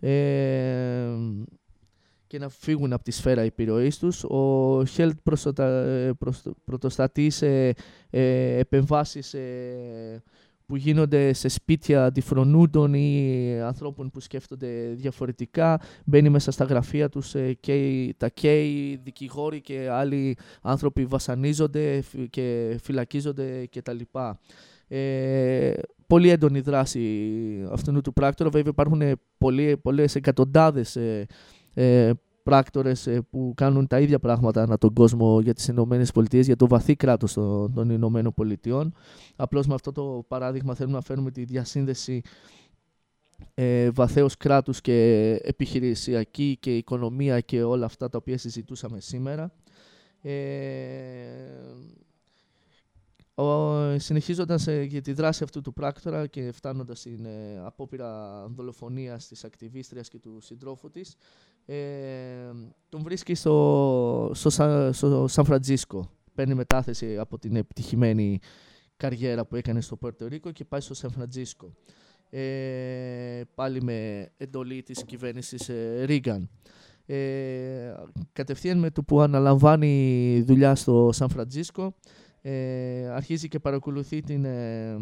ε, και να φύγουν από τη σφαίρα επιρροής τους. Ο Χέλτ προστατα, ε, προσ- πρωτοστατεί σε ε, επεμβάσεις ε, που γίνονται σε σπίτια αντιφρονούντων ή ανθρώπων που σκέφτονται διαφορετικά. Μπαίνει μέσα στα γραφεία τους ε, και οι- τα καίει, δικηγόροι και άλλοι άνθρωποι βασανίζονται φυ- και φυλακίζονται κτλ. Ε, πολύ έντονη δράση αυτού του πράκτορα. Βέβαια υπάρχουν ε, πολλοί, πολλές εκατοντάδες ε, ε, πράκτορες ε, που κάνουν τα ίδια πράγματα ανά τον κόσμο για τις Ηνωμένες Πολιτείες, για το βαθύ κράτος των, των Ηνωμένων Πολιτειών. Απλώς με αυτό το παράδειγμα θέλουμε να φέρουμε τη διασύνδεση ε, βαθέως κράτους και επιχειρησιακή και οικονομία και όλα αυτά τα οποία συζητούσαμε σήμερα. Ε, ο, συνεχίζοντας ε, για τη δράση αυτού του πράκτορα και φτάνοντας στην ε, απόπειρα δολοφονίας της ακτιβίστριας και του συντρόφου της, ε, τον βρίσκει στο, στο, Σα- στο Σαν Φραντζίσκο. Παίρνει μετάθεση από την επιτυχημένη καριέρα που έκανε στο Πόρτο Ρίκο και πάει στο Σαν Φραντζίσκο. Ε, πάλι με εντολή της κυβέρνησης ε, Ρίγκαν. Ε, κατευθείαν με το που αναλαμβάνει δουλειά στο Σαν Φραντζίσκο ε, αρχίζει και παρακολουθεί την, ε,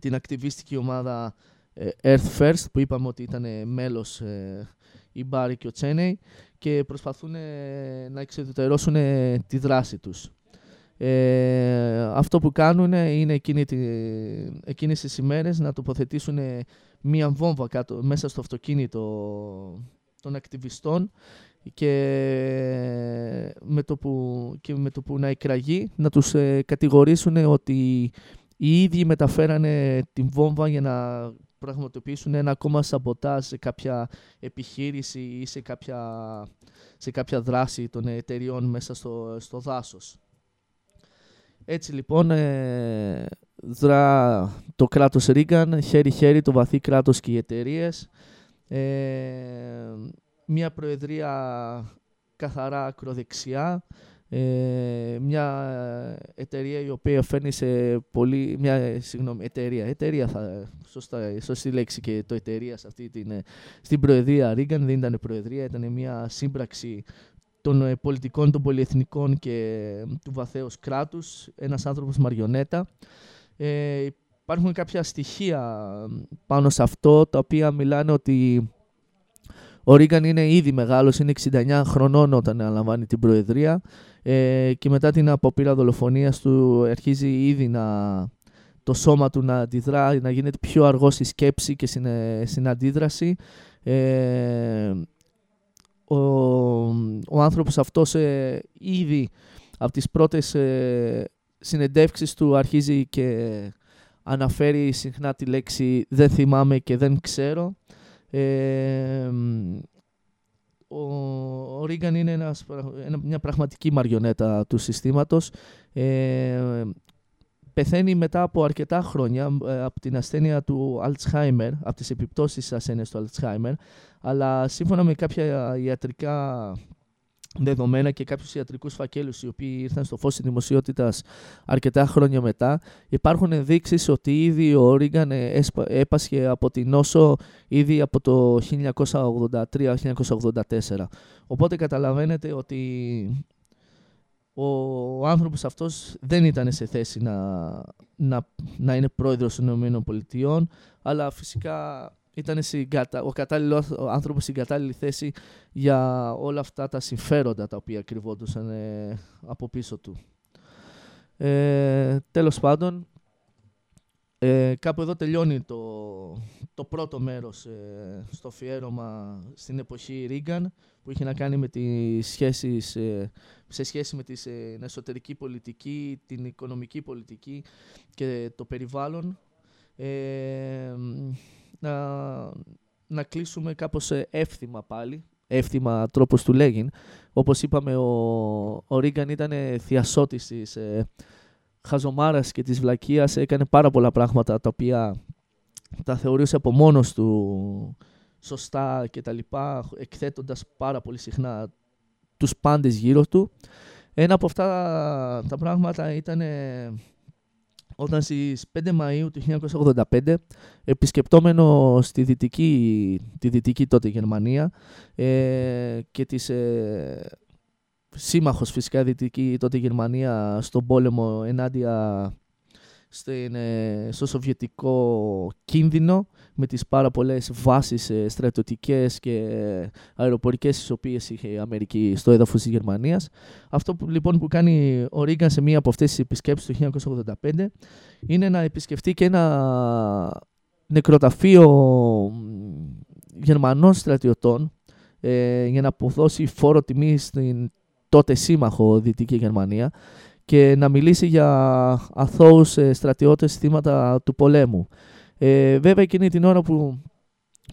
την ακτιβίστικη ομάδα ε, Earth First που είπαμε ότι ήταν ε, μέλος ε, η Μπάρι και ο Τσένεϊ και προσπαθούν ε, να εξεδουτερώσουν ε, τη δράση τους. Ε, αυτό που κάνουν είναι εκείνη τη, εκείνες τις ημέρες να τοποθετήσουν ε, μία βόμβα κάτω, μέσα στο αυτοκίνητο των ακτιβιστών και με το που, και με το που να εκραγεί να τους ε, κατηγορήσουν ότι οι ίδιοι μεταφέρανε την βόμβα για να πραγματοποιήσουν ένα ακόμα σαμποτάζ σε κάποια επιχείρηση ή σε κάποια, σε κάποια δράση των εταιριών μέσα στο, στο δάσος. Έτσι λοιπόν ε, δρά το κράτος Ρίγκαν, χέρι-χέρι το βαθύ κράτος και οι εταιρείες. Ε, μια προεδρία καθαρά ακροδεξιά. Ε, μια εταιρεία η οποία φέρνει σε πολύ. Μια ε, συγγνώμη, εταιρεία. Εταιρεία θα. Σωστά, σωστή λέξη και το εταιρεία σε αυτή την, ε, στην Προεδρία Ρίγκαν. Δεν ήταν Προεδρία, ήταν μια σύμπραξη των ε, πολιτικών, των πολυεθνικών και ε, του βαθέως κράτους. Ένας άνθρωπος μαριονέτα. Ε, υπάρχουν κάποια στοιχεία πάνω σε αυτό, τα οποία μιλάνε ότι ο Ρίγκαν είναι ήδη μεγάλος, είναι 69 χρονών όταν αναλαμβάνει την Προεδρία ε, και μετά την αποπείρα δολοφονίας του αρχίζει ήδη να, το σώμα του να αντιδρά, να γίνεται πιο αργό στη σκέψη και στην, ε, στην αντίδραση. Ε, ο, ο άνθρωπος αυτός ε, ήδη από τις πρώτες ε, συνεντεύξεις του αρχίζει και αναφέρει συχνά τη λέξη «δεν θυμάμαι και δεν ξέρω». Ε, ο, ο Ρίγκαν είναι ένας, ένα- μια πραγματική μαριονέτα του συστήματος. Ε, πεθαίνει μετά από αρκετά χρόνια ε, από την ασθένεια του Alzheimer, από τις επιπτώσεις της ασθένειας του Alzheimer, αλλά σύμφωνα με κάποια ιατρικά δεδομένα και κάποιους ιατρικούς φακέλους οι οποίοι ήρθαν στο φως της δημοσιότητας αρκετά χρόνια μετά, υπάρχουν ενδείξεις ότι ήδη ο Ρίγκαν ε, έσπα- έπασχε από την νόσο ήδη από το 1983-1984. Οπότε καταλαβαίνετε ότι ο, ο άνθρωπος αυτός δεν ήταν σε θέση να, να, να είναι πρόεδρος των Ηνωμένων Πολιτειών, αλλά φυσικά ήταν στην κατα- ο κατάλληλο ο άνθρωπος στην κατάλληλη θέση για όλα αυτά τα συμφέροντα τα οποία κρυβόντουσαν ε, από πίσω του. Ε, τέλος πάντων, ε, κάπου εδώ τελειώνει το, το πρώτο μέρος ε, στο αφιέρωμα στην εποχή Ρίγκαν που είχε να κάνει με τις σχέσεις, ε, σε σχέση με τις, ε, την εσωτερική πολιτική, την οικονομική πολιτική και το περιβάλλον. Ε, να, να κλείσουμε κάπως ε, εύθυμα πάλι, εύθυμα τρόπος του λέγειν. Όπως είπαμε, ο, ο Ρίγκαν ήταν ε, θειασότης της ε, χαζομάρας και της βλακείας, έκανε πάρα πολλά πράγματα τα οποία τα θεωρούσε από μόνος του σωστά και τα λοιπά, εκθέτοντας πάρα πολύ συχνά τους πάντες γύρω του. Ένα από αυτά τα πράγματα ήταν ε, όταν στις 5 Μαΐου του 1985 επισκεπτόμενο στη δυτική, τη δυτική τότε Γερμανία ε, και της ε, σύμμαχος φυσικά δυτική τότε Γερμανία στον πόλεμο ενάντια στην, ε, στο σοβιετικό κίνδυνο με τις πάρα πολλές βάσεις ε, στρατιωτικές και ε, αεροπορικές τις οποίες είχε η Αμερική στο έδαφος της Γερμανίας. Αυτό που, λοιπόν που κάνει ο Ρίγκαν σε μία από αυτές τις επισκέψεις το 1985 είναι να επισκεφτεί και ένα νεκροταφείο μ, Γερμανών στρατιωτών ε, για να αποδώσει φόρο τιμή στην τότε σύμμαχο Δυτική Γερμανία και να μιλήσει για αθώους ε, στρατιώτες θύματα του πολέμου. Ε, βέβαια εκείνη την ώρα που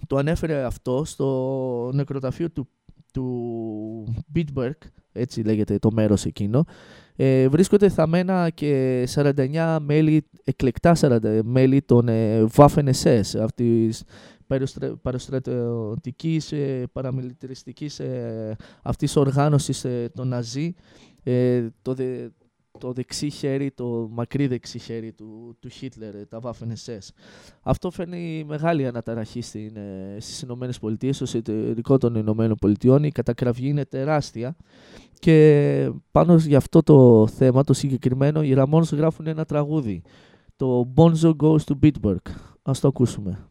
το ανέφερε αυτό στο νεκροταφείο του, του Bitburg, έτσι λέγεται το μέρος εκείνο, ε, βρίσκονται θαμμένα και 49 μέλη, εκλεκτά 40 μέλη των ε, Waffen SS, αυτής παραστρα- παραστρατιωτικής, ε, παραμιλιταριστικής ε, αυτής οργάνωσης ε, των Ναζί, ε, το, δε, το δεξί χέρι, το μακρύ δεξί χέρι του, του Χίτλερ, ε, τα Waffen SS. Αυτό φέρνει μεγάλη αναταραχή στην, ε, στις Ηνωμένες Πολιτείες, στο εσωτερικό των Ηνωμένων Πολιτειών. Η κατακραυγή είναι τεράστια και πάνω για αυτό το θέμα, το συγκεκριμένο, οι Ramones γράφουν ένα τραγούδι. Το Bonzo Goes to Bitburg. Ας το ακούσουμε.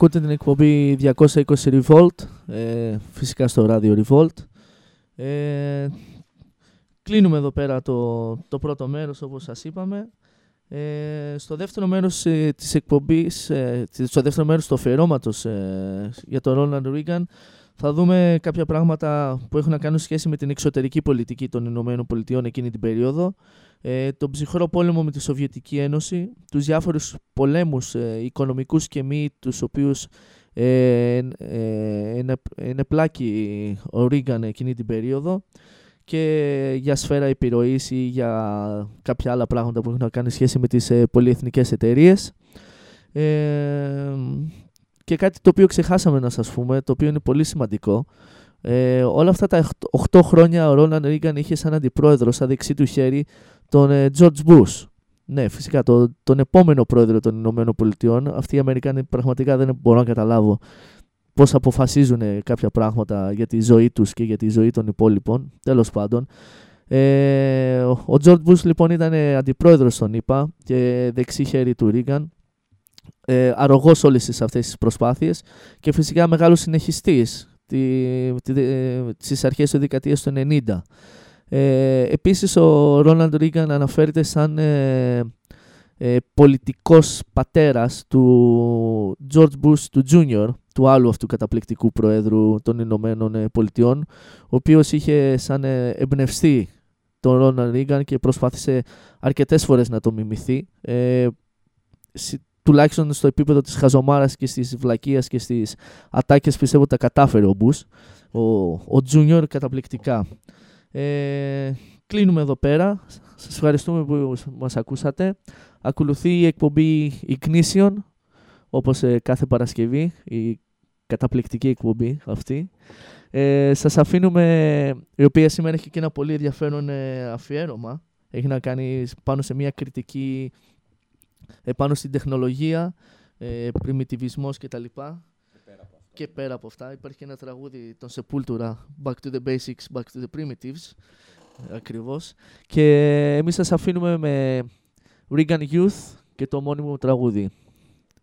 Ακούτε την εκπομπή 220 Revolt, ε, φυσικά στο ράδιο Revolt. Ε, κλείνουμε εδώ πέρα το, το πρώτο μέρος όπως σας είπαμε. Ε, στο δεύτερο μέρος ε, της εκπομπής, ε, στο δεύτερο μέρος του αφιερώματος ε, για τον Ρόναλντ Ρίγκαν θα δούμε κάποια πράγματα που έχουν να κάνουν σχέση με την εξωτερική πολιτική των Ηνωμένων Πολιτειών εκείνη την περίοδο, ε, τον ψυχρό πόλεμο με τη Σοβιετική Ένωση, τους διάφορους πολέμους ε, οικονομικούς και μη τους οποίους ε, ε, ενεπλάκει ο Ρίγκαν εκείνη την περίοδο και για σφαίρα επιρροής ή για κάποια άλλα πράγματα που έχουν να κάνουν σχέση με τις ε, πολυεθνικές εταιρείες. Ε, και κάτι το οποίο ξεχάσαμε να σας πούμε, το οποίο είναι πολύ σημαντικό. Ε, όλα αυτά τα 8 χρόνια ο Ρόναν Ρίγκαν είχε σαν αντιπρόεδρο, σαν δεξί του χέρι, τον ε, George Bush. Ναι, φυσικά, το, τον επόμενο πρόεδρο των Ηνωμένων Πολιτειών. Αυτοί οι Αμερικάνοι πραγματικά δεν μπορώ να καταλάβω πώς αποφασίζουν κάποια πράγματα για τη ζωή τους και για τη ζωή των υπόλοιπων. Τέλος πάντων. Ε, ο George Bush λοιπόν ήταν αντιπρόεδρος των ΙΠΑ και δεξί χέρι του Ρίγκαν ε, αρρωγός όλες αυτές τις προσπάθειες και φυσικά μεγάλος συνεχιστής τη, τη, ε, στις αρχές του δεκαετίας του 90. Ε, επίσης ο Ρόναλντ Ρίγκαν αναφέρεται σαν ε, ε, πολιτικός πατέρας του George Bush του Junior, του άλλου αυτού καταπληκτικού προέδρου των Ηνωμένων ε, Πολιτειών, ο οποίος είχε σαν ε, εμπνευστεί τον Ρόναλντ Ρίγκαν και προσπάθησε αρκετές φορές να το μιμηθεί. Ε, τουλάχιστον στο επίπεδο της χαζομάρας και της βλακείας και στις ατάκες πιστεύω τα κατάφερε ο Μπούς, ο, ο Junior καταπληκτικά. Ε, κλείνουμε εδώ πέρα. Σας ευχαριστούμε που μας ακούσατε. Ακολουθεί η εκπομπή Ignition, όπως ε, κάθε Παρασκευή, η καταπληκτική εκπομπή αυτή. Ε, σας αφήνουμε, η οποία σήμερα έχει και ένα πολύ ενδιαφέρον ε, αφιέρωμα. Έχει να κάνει πάνω σε μια κριτική επάνω στην τεχνολογία, ε, πριμιτιβισμός κτλ. Και πέρα από αυτά υπάρχει και ένα τραγούδι των Sepultura, Back to the Basics, Back to the Primitives, ακριβώς. Και εμείς σας αφήνουμε με Regan Youth και το μόνιμο τραγούδι.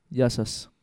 Γεια σας.